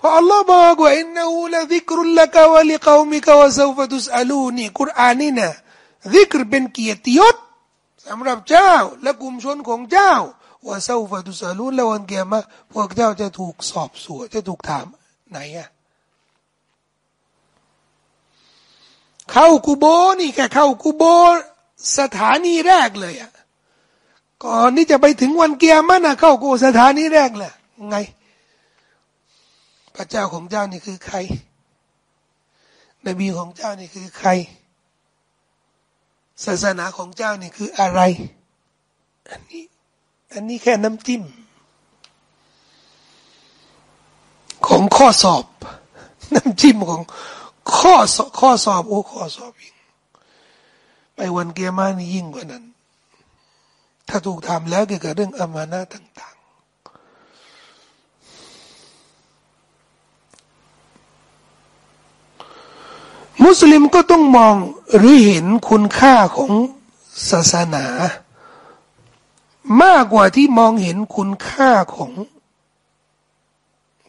พออัลลอฮ์บอกว่าอินนูละซิกรุลละกาวะลิกาวมิกาวะซาฟะตุสอาลูนี่กุรอานีนะซิกรเป็นเกียรติยศสำหรับเจ้า และกลุ่มชนของเจ้าว่าซาฟะตุสอาลูและวันเกียรมาพวกเจ้าจะถูกสอบสวนจะถูกถามไหนอะเข้ากูโบนี่แค่เข้ากูโบสถานีแรกเลยอะ ก่อนที่จะไปถึงวันเกียร์มันนะเข้ากูสถานีแรกแหละไง พระเจ้าของเจ้านี่คือใคร นบีของเจ้านี่คือใคร ศาสนาของเจ้านี่คืออะไร อันนี้ อันนี้แค่น้ำจิ้ม ของข้อสอบ น้ำจิ้มของข้อสอบข้อสอบโอ้ข้อสอบยิ่งไปวันเกียร์มานี่ยิ่งกว่านั้น ถ้าถูกทำแล้วเกี่ยวกับเรื่องอามานะต่าง ๆ มุสลิมก็ต้องมองหรือเห็นคุณค่าของศาสนา มากกว่าที่มองเห็นคุณค่าของ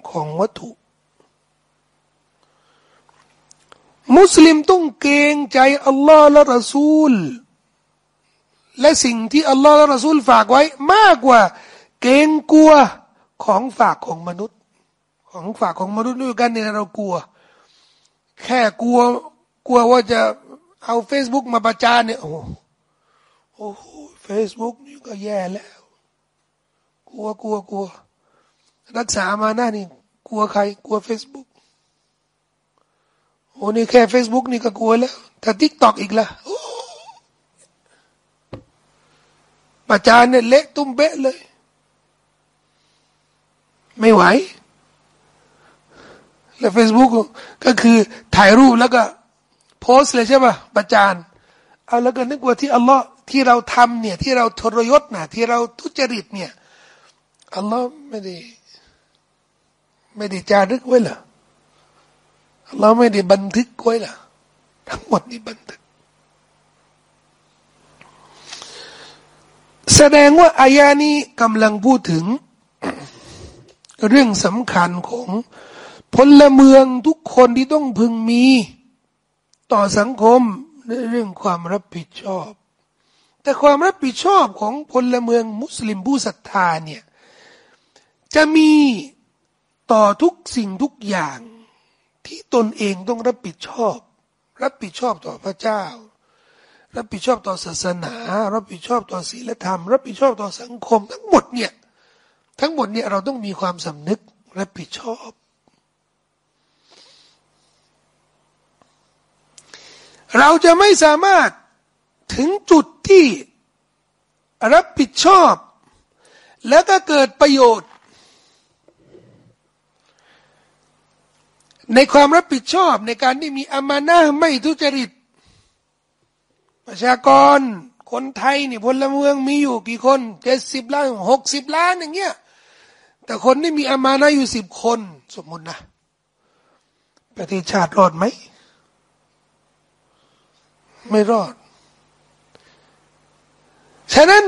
ของวัตถุ มุสลิมต้องเกรงใจอัลลอฮ์และรอซูล และสิ่งที่อัลลอฮ์และรอซูลฝากไว้ มากกว่าเกรงกลัวของฝากของมนุษย์ ของฝากของมนุษย์ด้วยกันเนี่ยเรากลัว แค่กลัวกลัวว่าจะเอาเฟซบุ๊กมาประจานเนี่ยโอ้โหเฟซบุ๊กนี่ก็แย่แล้ว กลัวกลัวกลัว รักษามาหน้านี่กลัวใคร กลัวเฟซบุ๊กโอ้นี่แค่เฟซบุ๊กนี่ก็กลัวแล้ว ถ้า TikTok อีกละ ประจานเนี่ยเละตุ้มเบะเลย ไม่ไหว แล้วเฟซบุ๊กก็คือถ่ายรูปแล้วก็ โพสเลยใช่ป่ะประจานเอาแล้วก็นึกว่าที่อัลลอฮ์ที่เราทำเนี่ย ที่เราทรยศนะที่เราทุจริตเนี่ยอัลลอฮ์ไม่ได้ ไม่ได้จารึกไว้เหรอเราไม่ได้บันทึกไว้ล่ะทั้งหมดนี้บันทึก แสดงว่าอายานี้กำลังพูดถึง เรื่องสำคัญของพลเมืองทุกคนที่ต้องพึงมี ต่อสังคมในเรื่องความรับผิดชอบ แต่ความรับผิดชอบของพลเมืองมุสลิมผู้ศรัทธาเนี่ยจะมีต่อทุกสิ่งทุกอย่าง ที่ตนเองต้องรับผิดชอบ รับผิดชอบต่อพระเจ้า รับผิดชอบต่อศาสนา รับผิดชอบต่อศีลธรรม รับผิดชอบต่อสังคม ทั้งหมดเนี่ยทั้งหมดเนี่ยเราต้องมีความสำนึกรับผิดชอบ เราจะไม่สามารถถึงจุดที่รับผิดชอบ แล้วก็เกิดประโยชน์ ในความรับผิดชอบในการที่มีอามานะไม่ทุจริต ประชากรคนไทยเนี่ยพลเมืองมีอยู่กี่คนเจ็ดสิบล้านหกสิบล้านอย่างเงี้ยแต่คนที่มีอามานะอยู่สิบคนสมมตินะประเทศชาติรอดไหม ไม่รอด ฉะนั้น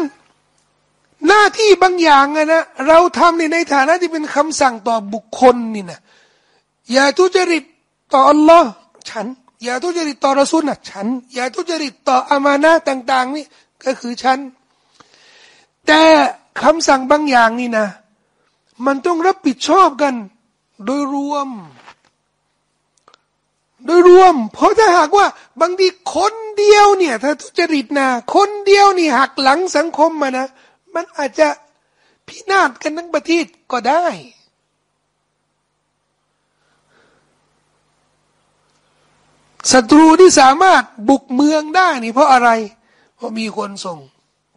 หน้าที่บางอย่างนะเราทำในในฐานะที่เป็นคำสั่งต่อบุคคลนี่นะอย่าทุจริตต่ออัลลอฮ์ฉัน อย่าทุจริตต่อรอซูลนะฉัน อย่าทุจริตต่ออามานะต่าง ๆ นี่ก็คือฉัน แต่คำสั่งบางอย่างนี่นะ มันต้องรับผิดชอบกัน โดยรวม โดยรวม เพราะถ้าหากว่า บางทีคนเดียวเนี่ย ถ้าทุจริตนะคนเดียวนี่หักหลังสังคมมานะ มันอาจจะพินาศกันทั้งประเทศก็ได้ ศัตรูที่สามารถบุกเมืองได้นี่เพราะอะไร เพราะมีคนส่ง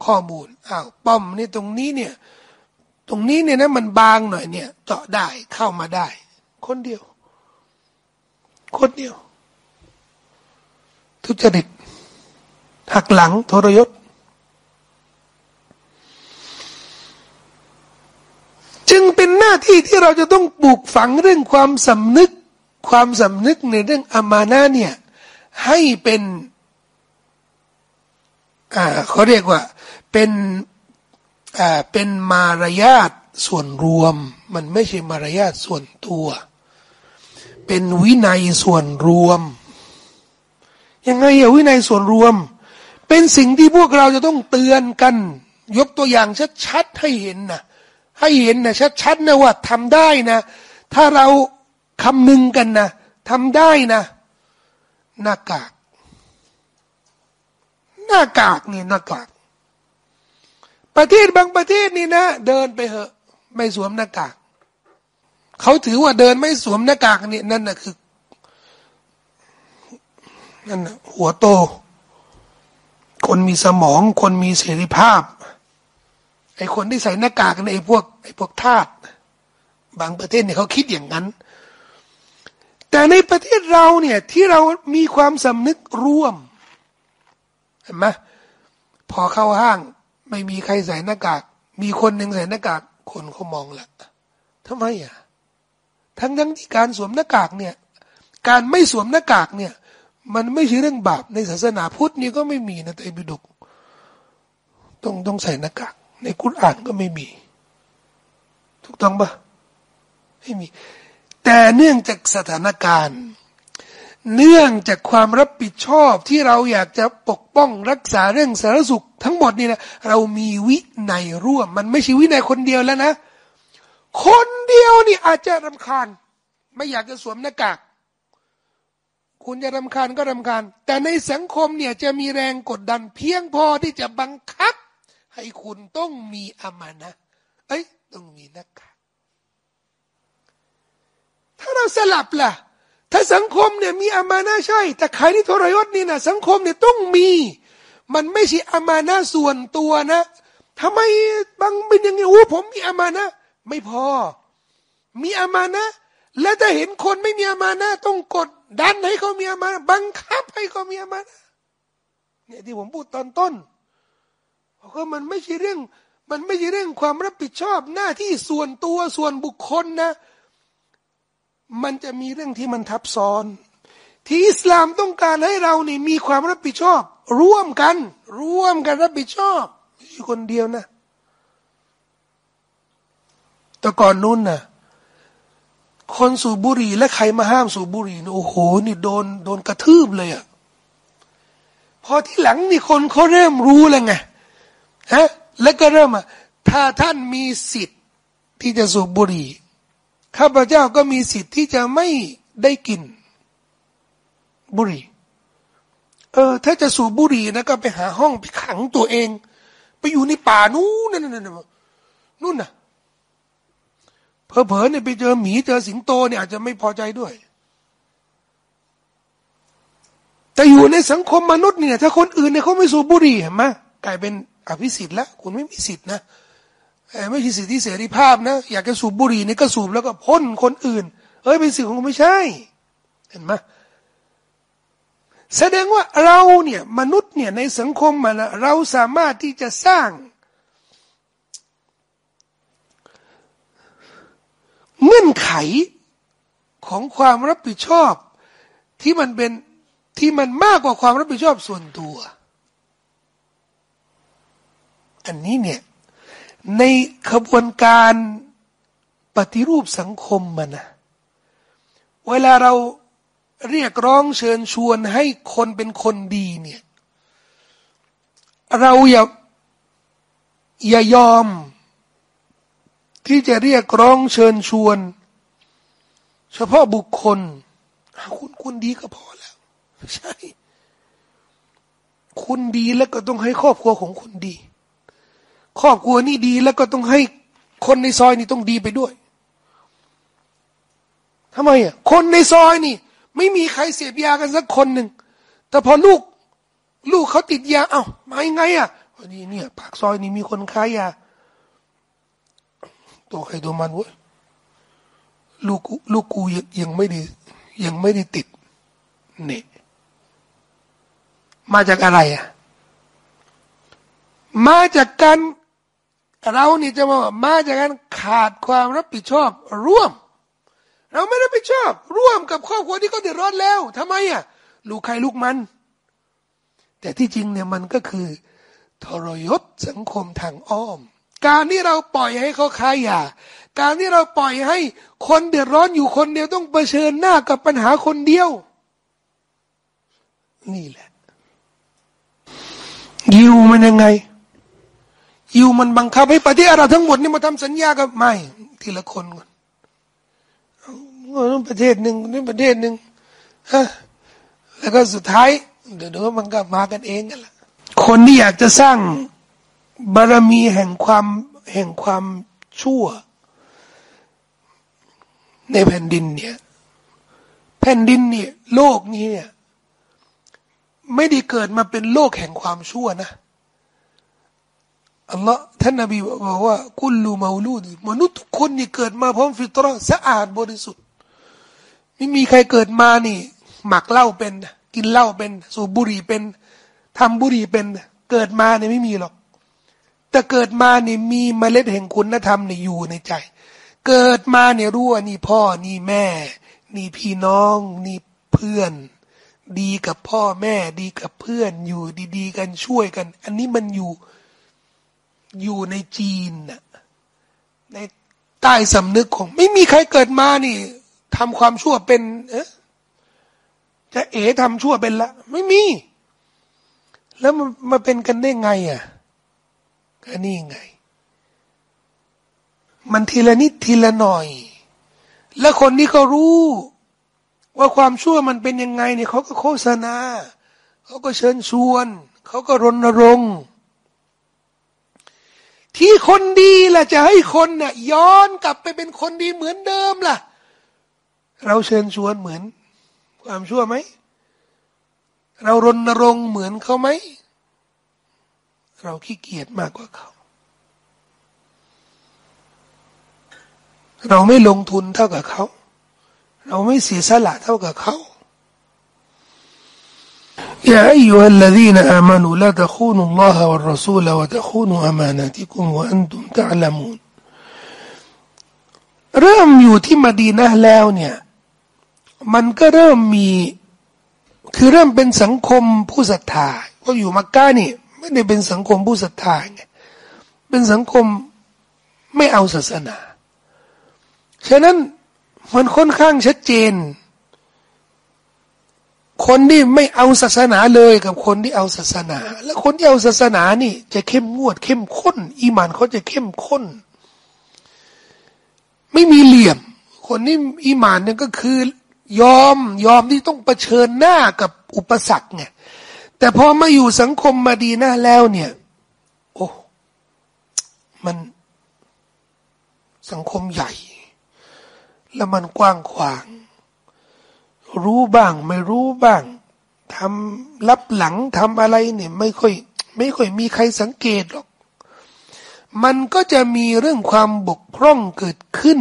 ข้อมูลอ้าวป้อมนี่ตรงนี้เนี่ย ตรงนี้เนี่ยนะมันบางหน่อยเนี่ยเจาะได้เข้ามาได้ คนเดียว คนเดียว ทุจริตหักหลังทรยศ จึงเป็นหน้าที่ที่เราจะต้องปลูกฝังเรื่องความสำนึก ความสำนึกในเรื่องอามานะเนี่ยให้เป็นอ่าเขาเรียกว่าเป็นอ่าเป็นมารยาทส่วนรวม มันไม่ใช่มารยาทส่วนตัว เป็นวินัยส่วนรวม ยังไงอะวินัยส่วนรวม เป็นสิ่งที่พวกเราจะต้องเตือนกัน ยกตัวอย่างชัดๆให้เห็นนะให้เห็นนะชัดๆนะว่าทำได้นะ ถ้าเรา คำนึงกันนะทำได้นะ หน้ากาก หน้ากากนี่หน้ากาก ประเทศบางประเทศนี่นะ เดินไปเหอะ ไม่สวมหน้ากากเขาถือว่าเดินไม่สวมหน้ากากนี่นั่นนะคือนั่นนะหัวโต คนมีสมอง คนมีเสรีภาพ ไอ้คนที่ใส่หน้ากากในไอ้พวกไอ้พวกทาสบางประเทศเนี่ยเขาคิดอย่างนั้น แต่ในประเทศเราเนี่ยที่เรามีความสำนึกร่วมเห็นไหมพอเข้าห้างไม่มีใครใส่หน้ากาก มีคนหนึ่งใส่หน้ากาก คนเขามองละทำไมอะทั้งทั้งที่การสวมหน้ากากเนี่ย การไม่สวมหน้ากากเนี่ย มันไม่ใช่เรื่องบาปในศาสนาพุทธนี่ก็ไม่มีนะแต่บิดุกต้องต้องใส่หน้ากาก ในกุรอานก็ไม่มี ถูกต้องปะไม่มี แต่เนื่องจากสถานการณ์ เนื่องจากความรับผิดชอบที่เราอยากจะปกป้องรักษาเรื่องสารสุข ทั้งหมดนี่นะเรามีวินัยร่วม มันไม่ใช่วินัยคนเดียวแล้วนะ คนเดียวนี่อาจจะรำคาญ ไม่อยากจะสวมหน้ากากคุณจะรำคาญก็รำคาญ แต่ในสังคมเนี่ยจะมีแรงกดดันเพียงพอที่จะบังคับ ให้คุณต้องมีอามานะ เอ้ย ต้องมีหน้ากาก ถ้าเราสลับล่ะ ถ้าสังคมเนี่ยมีอามานะใช่ แต่ใครที่ทรยศนี่นะสังคมเนี่ยต้องมี มันไม่ใช่อามานะส่วนตัวนะทำไมบางเป็นอย่างนี้โอ้ผมมีอามานะไม่พอ มีอามานะและถ้าเห็นคนไม่มีอามานะต้องกดดันให้เขามีอามานะบังคับให้เขามีอามานะเนี่ยที่ผมพูดตอนต้นเพราะมันไม่ใช่เรื่อง มันไม่ใช่เรื่องความรับผิดชอบหน้าที่ส่วนตัวส่วนบุคคลนะ มันจะมีเรื่องที่มันทับซ้อน ที่อิสลามต้องการให้เรานี่มีความรับผิดชอบ ร่วมกัน ร่วมกันรับผิดชอบไม่ใช่คนเดียวนะแต่ก่อนนู้นน่ะคนสูบบุหรี่และใครมาห้ามสูบบุหรี่โอ้โห นี่โดนโดนกระทืบเลยอะ่ะพอที่หลังนี่คนเขาเริ่มรู้แล้วไงฮะแล้วก็เริ่มอะถ้าท่านมีสิทธิ์ที่จะสูบบุหรี่ ข้าพเจ้าก็มีสิทธิ์ที่จะไม่ได้กิน บุหรี่ เออ ถ้าจะสูบบุหรี่นะก็ไปหาห้องไปขังตัวเอง ไปอยู่ในป่านู้นนั่นนั่นนู่นน่ะเพอเพอเนี่ยไปเจอหมีเจอสิงโตเนี่ยอาจจะไม่พอใจด้วย แต่อยู่ในสังคมมนุษย์เนี่ย ถ้าคนอื่นเนี่ยเขาไม่สูบบุหรี่เห็นไหมกลายเป็นอภิสิทธิ์แล้ว คุณไม่มีสิทธิ์นะ ไม่ใช่สิทธิเสรีภาพนะ อยากจะสูบบุหรี่นี่ก็สูบแล้วก็พ่นคนอื่น เอ้ยเป็นสิ่งของไม่ใช่ เห็นไหมแสดงว่าเราเนี่ยมนุษย์เนี่ยในสังคมมันเราสามารถที่จะสร้าง เงื่อนไขของความรับผิดชอบ ที่มันเป็นที่มันมากกว่าความรับผิดชอบส่วนตัว อันนี้เนี่ย ในขบวนการปฏิรูปสังคมมันนะเวลาเราเรียกร้องเชิญชวนให้คนเป็นคนดีเนี่ย เราอย่าอย่ายอม ที่จะเรียกร้องเชิญชวน เฉพาะบุคคล คุณคุณดีก็พอแล้วใช่ คุณดีแล้วก็ต้องให้ครอบครัวของคุณดี ครอบครัวนี่ดีแล้วก็ต้องให้คนในซอยนี่ต้องดีไปด้วยทำไมอะคนในซอยนี่ ไม่มีใครเสพยากันสักคนหนึ่งแต่พอลูก ลูกเขาติดยาเอา้ามายังไงอะวันนี้เนี่ยปากซอยนี่มีคนค้ายาตัวใครตัวมันเว้ยลูกลูกกูยังยังไม่ได้ยังไม่ได้ติดเนี่ยมาจากอะไรอะมาจากการ เรานี่จะมามาจากการขาดความรับผิดชอบร่วม เราไม่รับผิดชอบ ร่วมกับครอบครัวที่เขาเดือดร้อนแล้วทำไมอะลูกใครลูกมัน แต่ที่จริงเนี่ยมันก็คือ ทรยศสังคมทางอ้อม การที่เราปล่อยให้เขาค้ายา การที่เราปล่อยให้คนเดือดร้อนอยู่คนเดียวต้องเผชิญหน้ากับปัญหาคนเดียว นี่แหละยิวมันยังไง อยู่มันบังคับให้ประเทศอาหรับทั้งหมดนี่มาทำสัญญากับไม่ ทีละคนก่อนนู่นประเทศหนึ่งนี่ประเทศหนึ่งฮะแล้วก็สุดท้าย เดี๋ยวมันก็มากันเองกันละคนที่อยากจะสร้างบารมีแห่งความแห่งความชั่ว ในแผ่นดินเนี่ย แผ่นดินเนี่ย โลกนี้เนี่ย ไม่ได้เกิดมาเป็นโลกแห่งความชั่วนะ อัลลอฮ์ท่านนบีบอกว่ากุลลูมาลูดมนุษย์ทุกคนนี่เกิดมาพร้อมฟิตรสะอาดบริสุทธิ์ไม่มีใครเกิดมานี่ หมักเหล้าเป็น กินเหล้าเป็น สูบบุหรี่เป็นทำบุหรี่เป็น เกิดมาเนี่ยไม่มีหรอก แต่เกิดมาเนี่ยมีเมล็ดแห่งคุณธรรมเนี่ยอยู่ในใจ เกิดมาเนี่ยรู้ว่านี่พ่อนี่แม่ นี่พี่น้อง นี่เพื่อนดีกับพ่อแม่ดีกับเพื่อนอยู่ดี ๆ กันช่วยกัน อันนี้มันอยู่ อยู่ในจีนน่ะในใต้สำนึกของ ไม่มีใครเกิดมานี่ทำความชั่วเป็น เอจะเอ๋ทำชั่วเป็นละ ไม่มี แล้วมันมาเป็นกันได้ไงอะก็นี่ไง มันทีละนิดทีละหน่อย แล้วคนที่เขารู้ ว่าความชั่วมันเป็นยังไงเนี่ยเขาก็โฆษณา เขาก็เชิญชวน เขาก็รณรงค์ ที่คนดีล่ะจะให้คนเนี่ยย้อนกลับไปเป็นคนดีเหมือนเดิมล่ะ เราเชิญชวนเหมือน ความชั่วไหม เรารณรงค์เหมือนเขาไหม เราขี้เกียจมากกว่าเขา เราไม่ลงทุนเท่ากับเขา เราไม่เสียสละเท่ากับเขา يا أيها الذين آمنوا لا تخونوا الله والرسول وتخونوا أماناتكم وأنتم تعلمون เริ่มอยู่ที่มาดีนะแล้วเนี่ยมันก็เริ่มมีคือเริ่มเป็นสังคมผู้ศรัทธาก็อยู่มักกะนี่ไม่ได้เป็นสังคมผู้ศรัทธาไงเป็นสังคมไม่เอาศาสนาฉะนั้นมันค่อนข้างชัดเจน คนที่ไม่เอาศาสนาเลยกับคนที่เอาศาสนา และคนที่เอาศาสนานี่ จะเข้มงวด เข้มข้น อีมานเขาจะเข้มข้น ไม่มีเหลี่ยม คนนี้อีมานเนี่ยก็คือ ยอมยอมที่ต้องเผชิญหน้ากับอุปสรรคไงแต่พอมาอยู่สังคมมาดีนะแล้วเนี่ย โอ้มันสังคมใหญ่ แล้วมันกว้างขวาง รู้บ้าง ไม่รู้บ้างทำลับหลังทำอะไรเนี่ย ไม่ค่อย ไม่ค่อยมีใครสังเกตหรอก มันก็จะมีเรื่องความบกพร่องเกิดขึ้น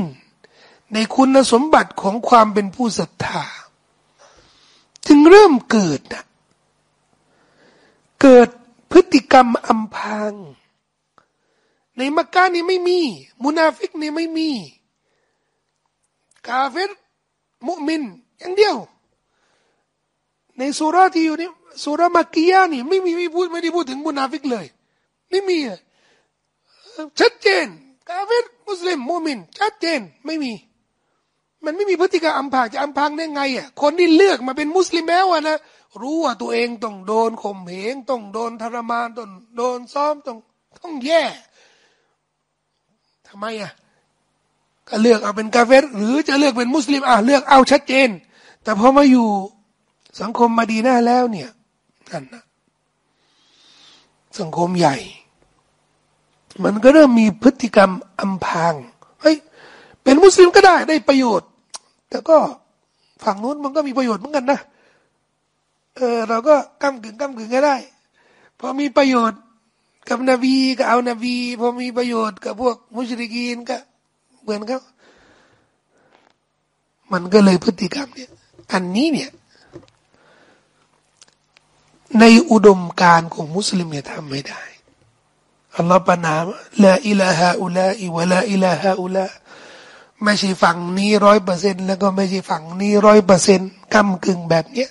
ในคุณสมบัติของความเป็นผู้ศรัทธา จึงเริ่มเกิดนะเกิดพฤติกรรมอำพราง ในมักกะนี่ไม่มี มุนาฟิกนี่ไม่มี กาเฟรมุมิน อย่างเดียว ในสุราที่อยู่นี่สุรามักกียานี่ไม่มีไม่พูดไม่ได้พูดถึงมุนาฟิกเลย ไม่มีชัดเจนกาเฟรมุสลิมมุมินชัดเจนไม่มี มันไม่มีพฤติกรรมอัมพางจะอัมพางได้ไงอะคนที่เลือกมาเป็นมุสลิมแล้วนะรู้ว่าตัวเองต้องโดนข่มเหงต้องโดนทรมานต้องโดนซ้อมต้องต้องแย่ทำไมอะก็เลือกเอาเป็นกาเฟรหรือจะเลือกเป็นมุสลิมอะเลือกเอาชัดเจน แต่พอมาอยู่สังคมมาดีหน่าแล้วเนี่ยนั่นนะสังคมใหญ่ มันก็เริ่มมีพฤติกรรมอำพางเฮ้ยเป็นมุสลิมก็ได้ได้ประโยชน์ แต่ก็ฝั่งนู้นมันก็มีประโยชน์เหมือนกันนะเออเราก็ก้ากึ่งก้ากึ่งก็ได้พอมีประโยชน์กับนบีก็เอานบีพอมีประโยชน์กับพวกมุชริกีนก็เหมือนเขามันก็เลยพฤติกรรมเนี่ย อันนี้เนี่ย ในอุดมการของมุสลิมเนี่ยทำไม่ได้อัลลอฮฺประนามลาอิลาฮะอุลาอิวะลาอิลาฮะอุลาไม่ใช่ฝั่งนี้ร้อยเปอร์เซ็นแล้วก็ไม่ใช่ฝั่งนี้ร้อยเปอร์เซ็นกำกึ่งแบบเนี้ย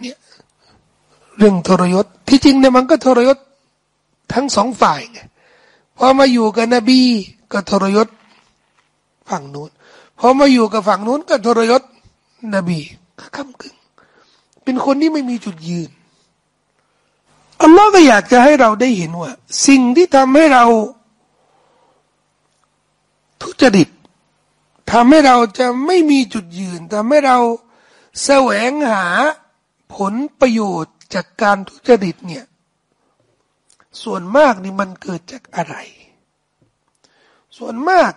เนี่ยเรื่องทรยศ ที่จริงเนี่ยมันก็ทรยศทั้งสองฝ่ายไงพอมาอยู่กับนบีก็ทรยศฝั่งนู้น อมาอยู่กับฝั่งนู้นก็ทรยศนบีก็คำกึ่งเป็นคนที่ไม่มีจุดยืนอัลลอฮ์ก็อยากจะให้เราได้เห็นว่า สิ่งที่ทำให้เรา ทุจริตทำให้เราจะไม่มีจุดยืนทำให้เราแสวงหาผลประโยชน์จากการทุจริตเนี่ย ส่วนมากนี่มันเกิดจากอะไร ส่วนมาก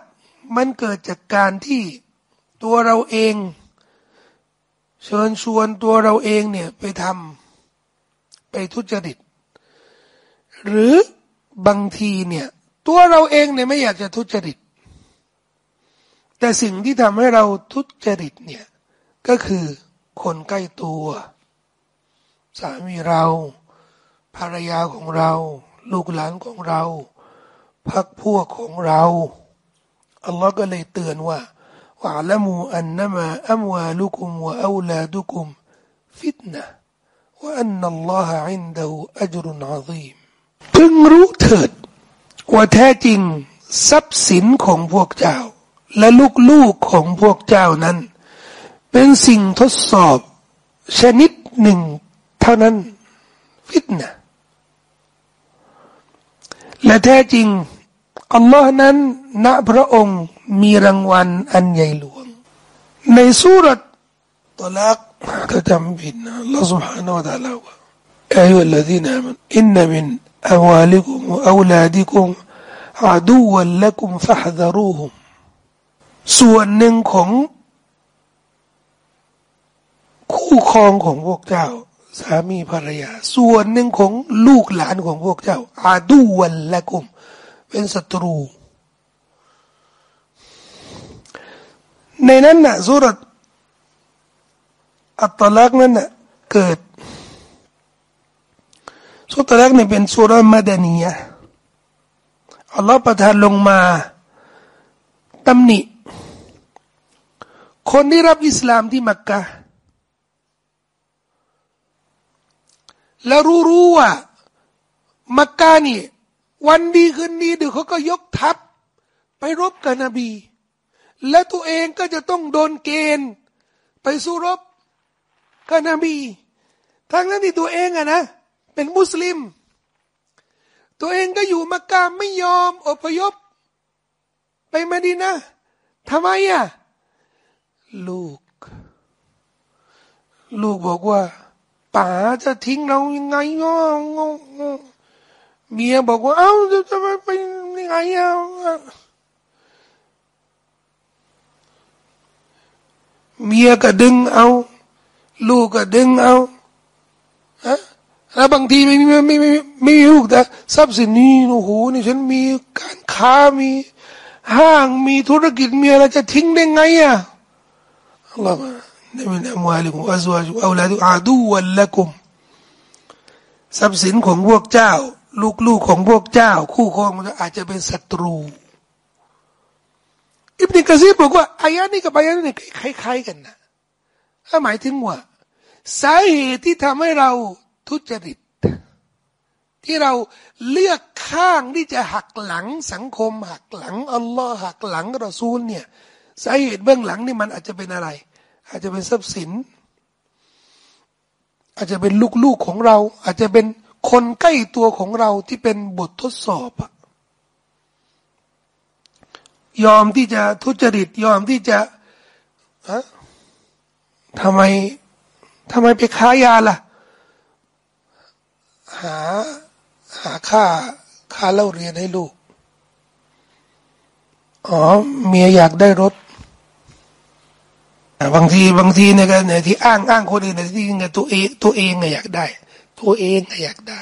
มันเกิดจากการที่ตัวเราเอง เชิญชวนตัวเราเองเนี่ยไปทำไปทุจริต หรือบางทีเนี่ยตัวเราเองเนี่ยไม่อยากจะทุจริต แต่สิ่งที่ทำให้เราทุจริตเนี่ยก็คือคนใกล้ตัว สามีเรา ภรรยาของเรา ลูกหลานของเราพักพวกของเรา อัลลอฮ์ก็เลยเตือนว่าว่าละมูอันนมาอัมวาลุกุมวะอูลาดุกุมฟิตนะว่าอันนัลลอฮะอินดะฮูอัจรุนอาซีมพึงรู้เถิด ว่าแท้จริงทรัพย์สินของพวกเจ้า และลูกๆของพวกเจ้านั้น เป็นสิ่งทดสอบ ชนิดหนึ่ง เท่านั้น ฟิตนะและแท้จริง อัลลอฮ์นั้นณพระองค์มีรางวัลอันใหญ่หลวง ในสุรตตลักถ้าจำผิดนะ Allah سبحانه และ تعالى ว่า أيها الذين آمنوا إن من أموالكم وأولادكم عدوا لكم فاحذروهم ส่วนหนึ่งของคู่ครองของพวกเจ้า สามีภรรยา ส่วนหนึ่งของลูกหลานของพวกเจ้า อาดูวันละกุม เป็นศัตรู ในนั้นน่ะสุรอัตลักนั้นน่ะเกิดสุรตลักเนี่ยเป็นสุรมาดานียะอัลลอฮฺประทานลงมาตำหนิ คนที่รับอิสลามที่มักกะแล้วรู้รู้ว่ามักกะนี่ วันดีคืนดีเดี๋ยวเขาก็ยกทัพ ไปรบกับนบี และตัวเองก็จะต้องโดนเกณฑ์ ไปสู้รบกับนบีทั้งนั้นที่ตัวเองอะนะ เป็นมุสลิม ตัวเองก็อยู่มักกะไม่ยอมอพยพ ไปมาดีนะทำไมอะลูก ลูกบอกว่าป๋าจะทิ้งเรายังไงเนาะ เมียบอกว่า เอ้าจะจะไปยังไงอะเมียก็ดึงเอา ลูกก็ดึงเอาฮะแล้วบางทีไม่มีไม่ไม่ไม่มีลูกแต่ทรัพย์สินนี้โอ้โหนี่ฉันมีการค้ามีห้างมีธุรกิจมีอะไรจะทิ้งได้ไงอะอัลลอฮฺนมินอัมวาลิกุมอัซวาจุอัลลาดุอาดูวัลละกุมทรัพย์สินของพวกเจ้า ลูกๆของพวกเจ้า คู่ครองมันอาจจะเป็นศัตรู อิบนิกะซีบอกว่าอายะนี้กับอายะนี้คล้ายๆกันนะถ้าหมายถึงว่า สาเหตุที่ทำให้เราทุจริต ที่เราเลือกข้างที่จะหักหลังสังคมหักหลังอัลลอฮ์หักหลังรอซูลเนี่ยสาเหตุเบื้องหลังนี่มันอาจจะเป็นอะไร อาจจะเป็นทรัพย์สิน อาจจะเป็นลูกๆของเรา อาจจะเป็น คนใกล้ตัวของเราที่เป็นบททดสอบยอมที่จะทุจริต ยอมที่จะอะทำไมทำไมไปค้ายาล่ะ หาหาค่าค่าเล่าเรียนให้ลูก อ๋อ เมียอยากได้รถบางทีบางทีเนี่ยกันที่อ้างอ้างคนอื่นแต่ที่จริงตัวเองตัวเองอยากได้ ตัวเองอยากได้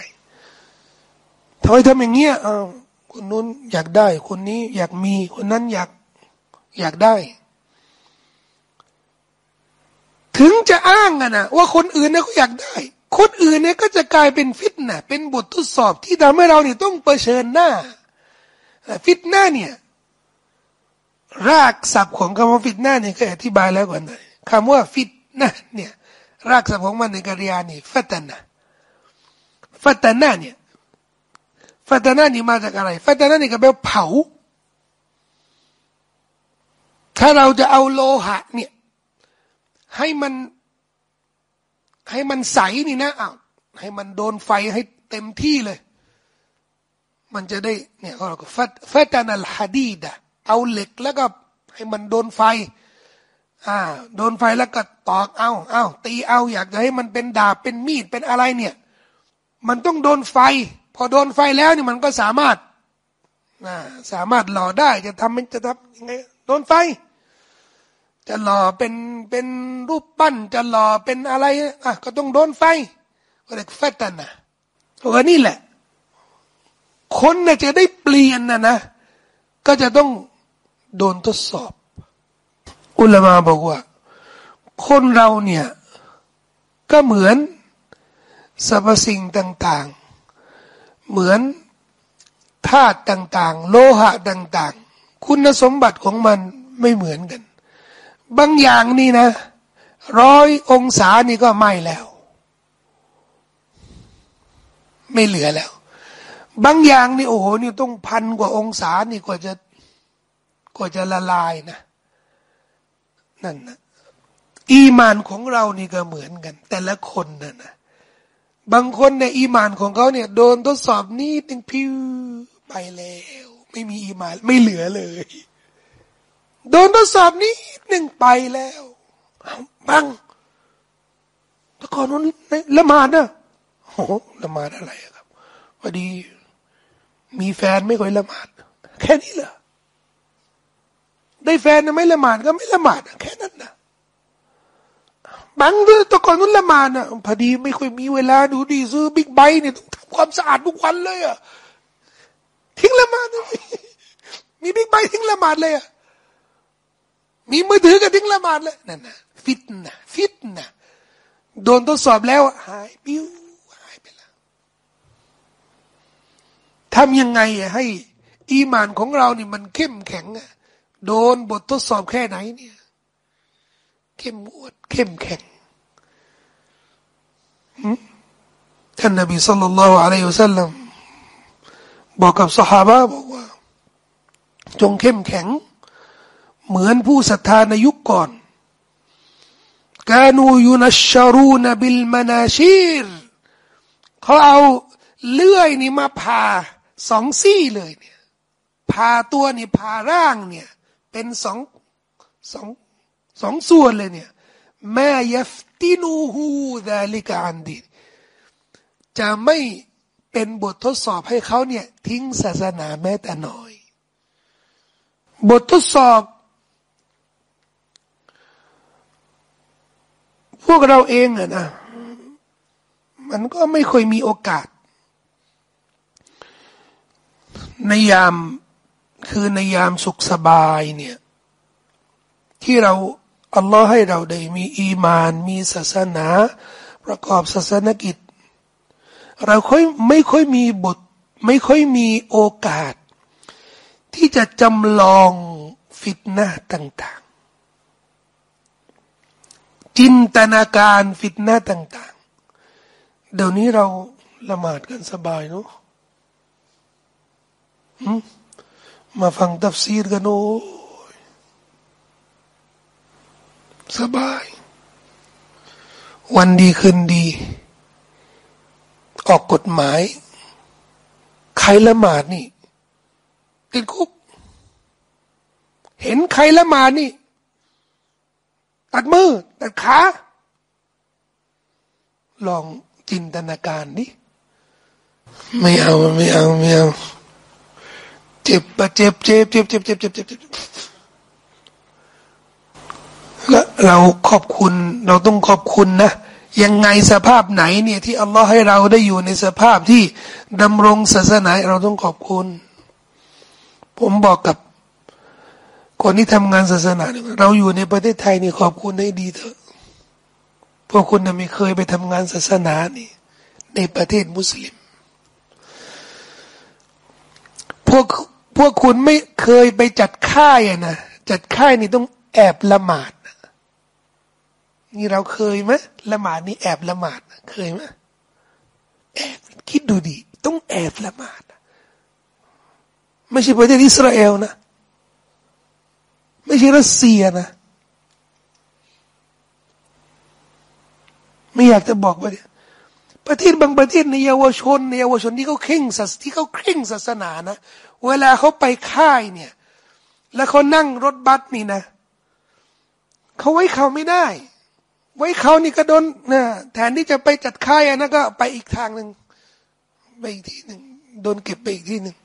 ทำไมทำอย่างเงี้ยอ้าวคนนู้นอยากได้ คนนี้อยากมี คนนั้นอยากอยากได้ ถึงจะอ้างอะนะว่าคนอื่นเนี่ยเขาอยากได้ คนอื่นเนี่ยก็จะกลายเป็นฟิตนะเป็นบททดสอบที่ทำให้เราเนี่ยต้องเผชิญหน้า ฟิตหน้าเนี่ยรากศัพท์ของคำว่าฟิตนาเนี่ยเคยอธิบายแล้วก่อนนะคำว่าฟิตนาเนี่ยรากศัพท์ของมันในกริยานี่ฟัตนะ ฟัตนาเนี่ยฟัตนานี่มาจากอะไรฟัตนานี่ก็แปลเผา ถ้าเราจะเอาโลหะเนี่ย ให้มัน ให้มันใสนี่นะอ้าวให้มันโดนไฟให้เต็มที่เลย มันจะได้เนี่ยเขาบอกฟัตฟัตนาลฮะดีดะเอาเหล็กแล้วก็ให้มันโดนไฟ อ่า โดนไฟแล้วก็ตอกเอาเอาตีเอาอยากจะให้มันเป็นดาบเป็นมีดเป็นอะไรเนี่ย มันต้องโดนไฟ พอโดนไฟแล้วนี่มันก็สามารถอ่าสามารถหล่อได้จะทำมันจะทำยังไงโดนไฟ จะหล่อเป็นเป็นรูปปั้น จะหล่อเป็นอะไรอะก็ต้องโดนไฟก็เรียกฟตันนะเพราะนี่แหละ คนเนี่ยจะได้เปลี่ยนนะนะ ก็จะต้องโดนทดสอบ อุลามาบอกว่า คนเราเนี่ย ก็เหมือน สรรพสิ่งต่างๆ เหมือนธาตุต่างๆ โลหะต่าง ๆ คุณสมบัติของมันไม่เหมือนกัน บางอย่างนี่นะ ร้อยองศานี่ก็ไหม่แล้ว ไม่เหลือแล้ว บางอย่างนี่โอ้โหนี่ต้องพันกว่าองศานี่กว่าจะก็จะละลายนะนั่นนะอีมานของเรานี่ก็เหมือนกัน แต่ละคนนะนะ บางคนเนี่ยอีมานของเขาเนี่ยโดนทดสอบนิดนึงพิวไปแล้ว ไม่มีอีมานไม่เหลือเลย โดนทดสอบนิดหนึ่งไปแล้วบังต่ก่อนนั้นละหมาดนะโอ้ละหมาดอะไรครับพอดี มีแฟนไม่ค่อยละหมาด แค่นี้เหรอได้แฟนไม่ละหมาดก็ไม่ละหมาดแค่นั้นนะ บางเรื่องตะก่อนนู้นละมาดนะพอดีไม่ค่อยมีเวลาดูดีซื้อบิ๊กไบค์เนี่ยต้องทำความสะอาดทุกวันเลยอะทิ้งละมาดมีบิ๊กไบค์ทิ้งละมาดเลยอะมีมือถือก็ทิ้งละมาดเลยนั่นนะฟิตนะฟิตนะโดนทดสอบแล้วหายปิ้วหายไปแล้วทำยังไงให้ อีมานของเราเนี่ยมันเข้มแข็งอะโดนบททดสอบแค่ไหนเนี่ย เข้มงวด เข้มแข็งท่านนบีสัลลัลลอฮุอะลัยฮิวสัลลัมบอกกับสหาะบอกว่า จงเข้มแข็ง เหมือนผู้ศรัทธาในยุคก่อนกานูยูนัชารูนบิลมานาชีรเขาเอาเลื่อยนี่มาผ่าสองซี่เลยเนี่ยผ่าตัวนี่ผ่าร่างเนี่ย เป็นสองสอง สองส่วนเลยเนี่ยแม่ยฟตินูฮูดาลิกาอันดีจะไม่เป็นบททดสอบให้เขาเนี่ยทิ้งศาสนาแม้แต่น้อย บททดสอบ พวกเราเองอะนะ มันก็ไม่ค่อยมีโอกาส ในยามคือในยามสุขสบายเนี่ย ที่เรา อัลลอฮ์ให้เราได้มีอีมาน มีศาสนา ประกอบศาสนกิจ เราค่อยไม่ค่อยมีบท ไม่ค่อยมีโอกาส ที่จะจำลองฟิตนะต่างจินตนาการฟิตนาต่าง ๆ เดี๋ยวนี้เราละหมาดกันสบายเนาะมาฟังตัฟซีรกันโอ้ สบาย วันดีคืนดี ออกกฎหมาย ใครละหมาดนี่ ติดคุก เห็นใครละหมาดนี่ ตัดมือ ตัดขา ลองจินตนาการดิไม่เอาไม่เอาไม่เอา เจ็บปะเจ็บเจ็บเจ็บเจ็บเจ็บเจ็บเจ็บ เจ็เราขอบคุณ เราต้องขอบคุณนะยังไงสภาพไหนเนี่ยที่อัลลอฮ์ให้เราได้อยู่ในสภาพที่ดำรงศาสนาเราต้องขอบคุณ ผมบอกกับ คนที่ทำงานศาสนา เราอยู่ในประเทศไทยนี่ขอบคุณให้ดีเถอะพวกคุณนะไม่เคยไปทำงานศาสนานี่ ในประเทศมุสลิม พวกพวกคุณไม่เคยไปจัดค่ายอะนะจัดค่ายนี่ต้องแอบละหมาด นี่เราเคยไหมละหมาดนี่แอบละหมาดเคยไหมแอบคิดดูดิต้องแอบละหมาดไม่ใช่ประเทศอิสราเอลนะ ไม่ใช่รัสเซียนะ ไม่อยากจะบอกว่าประเทศบางประเทศในเยาวชนในเยาวชนที่เขาเข่งศาสที่เขาเคร่งศาสนานะ เวลาเขาไปค่ายเนี่ย แล้วเขานั่งรถบัสนี่นะเขาไว้เขาไม่ได้ ไว้เขานี่ก็โดนนะแทนที่จะไปจัดค่ายนะก็ไปอีกทางหนึ่งไปอีกที่หนึ่งโดนเก็บไปอีกที่หนึ่ง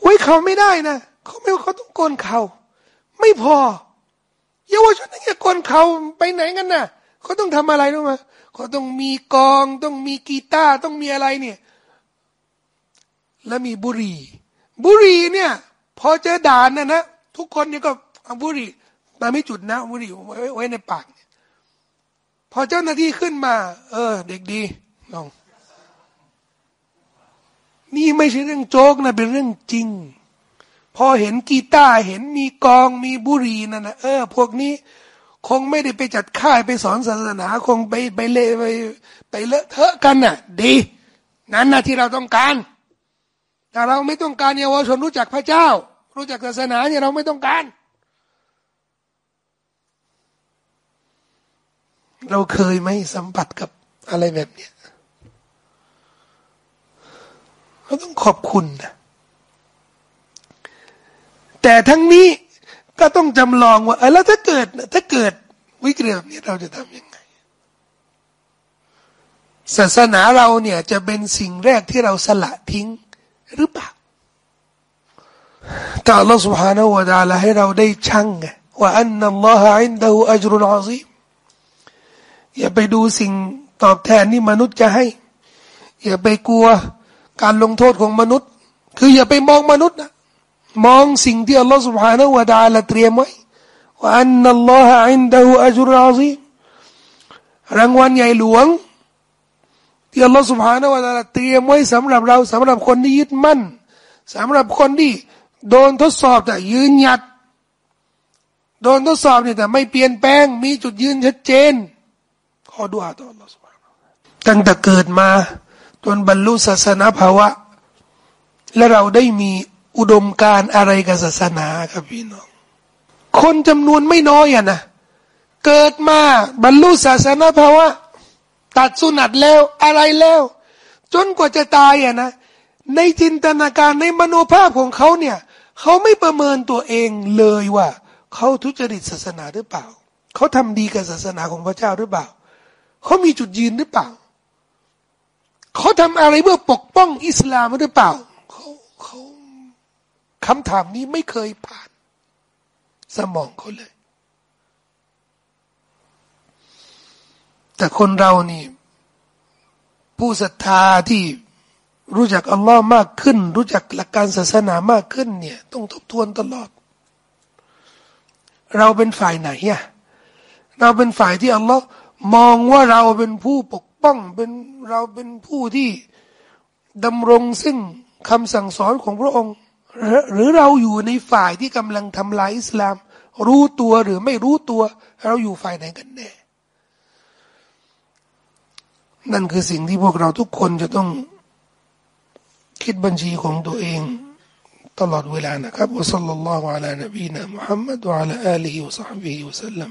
ไว้เขาไม่ได้นะเขาไม่เขาต้องโกนเขาไม่พอเยาวชนนี่คนเขาไปไหนกันน่ะเขาต้องทำอะไรรู้ไหมเขาต้องมีกองต้องมีกีตาร์ต้องมีอะไรเนี่ย แล้วมีบุรี บุรีเนี่ย พอเจอด่านนะนะทุกคนเนี่ยก็เอาบุรีมาไม่จุดนะบุรีไว้ไว้ในปาก พอเจ้าหน้าที่ขึ้นมา เออ เด็กดีลอง นี่ไม่ใช่เรื่องโจ๊กนะเป็นเรื่องจริง พอเห็นกีตาร์เห็นมีกองมีบุรีนั่นนะเออ พวกนี้คงไม่ได้ไปจัดค่ายไปสอนศาสนา คงไปไปเละไปไปเลอะเทอะกันน่ะ ดี นั่นนะที่เราต้องการแต่เราไม่ต้องการเยาวชนรู้จักพระเจ้า รู้จักศาสนาเนี่ยเราไม่ต้องการ เราเคยไหมสัมผัสกับอะไรแบบเนี้ยเราต้องขอบคุณนะแต่ทั้งนี้ก็ต้องจำลองว่าเออแล้วถ้าเกิดถ้าเกิดวิกฤตแบบนี้เราจะทำยังไง ศาสนาเราเนี่ยจะเป็นสิ่งแรกที่เราสละทิ้งหรือเปล่าแต่อัลลอฮฺ سبحانه และ تعالى ให้เราได้ชั่งไงว่าอันนัลลอฮฺอินดะฮูอัจรุนอาซีม อย่าไปดูสิ่งตอบแทนที่มนุษย์จะให้ อย่าไปกลัวการลงโทษของมนุษย์ คืออย่าไปมองมนุษย์นะมองสิ่งที่อัลลอฮฺสุบฮานะวะดาละเตรียมไว้ว่าอันนัลลอฮฺอินดะหูอัจรุอาซีรางวัลใหญ่หลวง ที่อัลลอฮฺสุบฮานะวะดาละเตรียมไว้สำหรับเราสำหรับคนที่ยึดมั่น สำหรับคนที่โดนทดสอบแต่ยืนหยัด โดนทดสอบเนี่ยแต่ไม่เปลี่ยนแปลงมีจุดยืนชัดเจน ขอดุอาต่อั Allah ตั้งแต่เกิดมาจนบรรลุศาสนาภาวะ และเราได้มีอุดมการอะไรกับศาสนาครับพี่น้อง คนจำนวนไม่น้อยอะนะเกิดมาบรรลุศาสนาภาวะ ตัดสุนัตแล้วอะไรแล้ว จนกว่าจะตายอะนะ ในจินตนาการในมโนภาพของเขาเนี่ย เขาไม่ประเมินตัวเองเลยว่า เขาทุจริตศาสนาหรือเปล่า เขาทำดีกับศาสนาของพระเจ้าหรือเปล่า เขามีจุดยืนหรือเปล่า เขาทำอะไรเพื่อปกป้องอิสลามหรือเปล่าเขาเขาคำถามนี้ไม่เคยผ่าน สมองเขาเลย แต่คนเรานี่ ผู้ศรัทธาที่รู้จักอัลลอฮ์มากขึ้น รู้จักหลักการศาสนามากขึ้น เนี่ย ต้องทบทวนตลอด เราเป็นฝ่ายไหนอะเราเป็นฝ่ายที่อัลลอฮ์ มองว่าเราเป็นผู้ปกป้องเป็นเราเป็นผู้ที่ดำรงซึ่งคำสั่งสอนของพระองค์ หรือเราอยู่ในฝ่ายที่กำลังทำลายอิสลาม รู้ตัวหรือไม่รู้ตัว เราอยู่ฝ่ายไหนกันแน่นั่นคือสิ่งที่พวกเราทุกคนจะต้องคิดบัญชีของตัวเองตลอดเวลานะครับวะสัลลัลลอฮุอะลานบีนะมุฮัมมัดวะอะลาอาลีฮิวะซอฮบิฮิวะสัลลัม